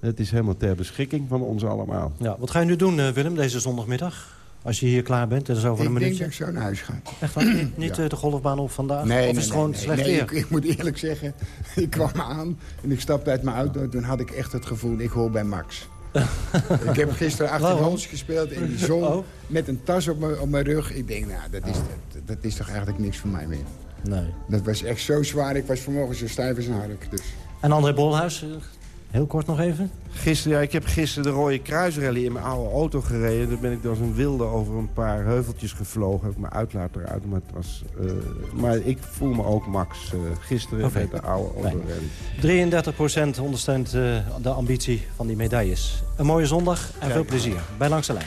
het is helemaal ter beschikking van ons allemaal. Ja, wat ga je nu doen, eh, Willem, deze zondagmiddag? Als je hier klaar bent, dat is over een Ik denk dat ik zo naar huis ga. Echt waar? Niet, <clears throat> niet Ja. eh, de golfbaan op vandaag? Nee, of is nee, het gewoon nee, slecht nee, weer? Ik, ik moet eerlijk zeggen, <laughs> ik kwam aan en ik stapte uit mijn auto. Toen had ik echt het gevoel, ik hoor bij Max. <laughs> ik heb gisteren achter? Hans gespeeld in de zon Oh. met een tas op mijn, op mijn rug. Ik denk, nou, dat is, dat, dat is toch eigenlijk niks voor mij meer. Nee. Dat was echt zo zwaar. Ik was vanmorgen zo stijf als een hark. Dus. En André Bolhuis, eh, heel kort nog even. Gisteren, ja, ik heb gisteren de Rode Kruisrally in mijn oude auto gereden. Toen ben ik als een wilde over een paar heuveltjes gevlogen. Heb ik mijn uitlaat eruit, maar het was... eh, maar ik voel me ook Max. eh, gisteren Oké. met de oude autorally. 33% ondersteunt eh, de ambitie van die medailles. Een mooie zondag en veel plezier bij Langs de Lijn.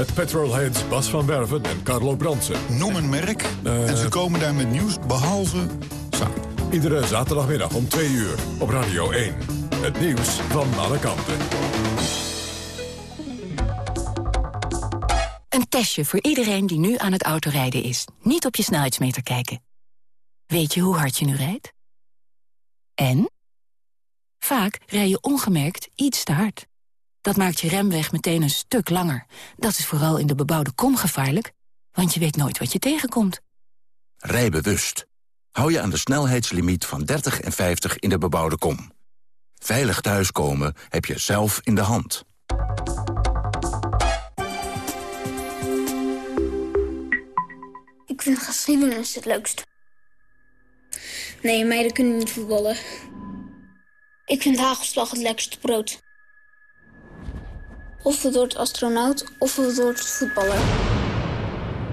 Met petrolheads Bas van Werven en Carlo Bransen. Noem een merk Eh, en ze komen daar met nieuws behalve saap. Iedere zaterdagmiddag om 2 uur op Radio 1. Het nieuws van alle kanten. Een testje voor iedereen die nu aan het autorijden is. Niet op je snelheidsmeter kijken. Weet je hoe hard je nu rijdt? En? Vaak rij je ongemerkt iets te hard. Dat maakt je remweg meteen een stuk langer. Dat is vooral in de bebouwde kom gevaarlijk, want je weet nooit wat je tegenkomt. Rij bewust. Hou je aan de snelheidslimiet van 30 en 50 in de bebouwde kom. Veilig thuiskomen heb je zelf in de hand. Ik vind geschiedenis het leukst. Nee, meiden kunnen niet voetballen. Ik vind hagelslag het lekkerste brood. Of het wordt astronaut, of het wordt voetballer.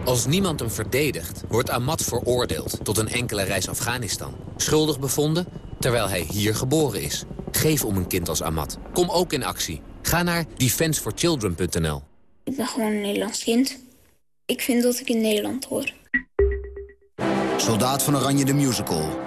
Als niemand hem verdedigt, wordt Ahmad veroordeeld tot een enkele reis Afghanistan. Schuldig bevonden, terwijl hij hier geboren is. Geef om een kind als Ahmad. Kom ook in actie. Ga naar defenseforchildren.nl. Ik ben gewoon een Nederlands kind. Ik vind dat ik in Nederland hoor. Soldaat van Oranje de Musical.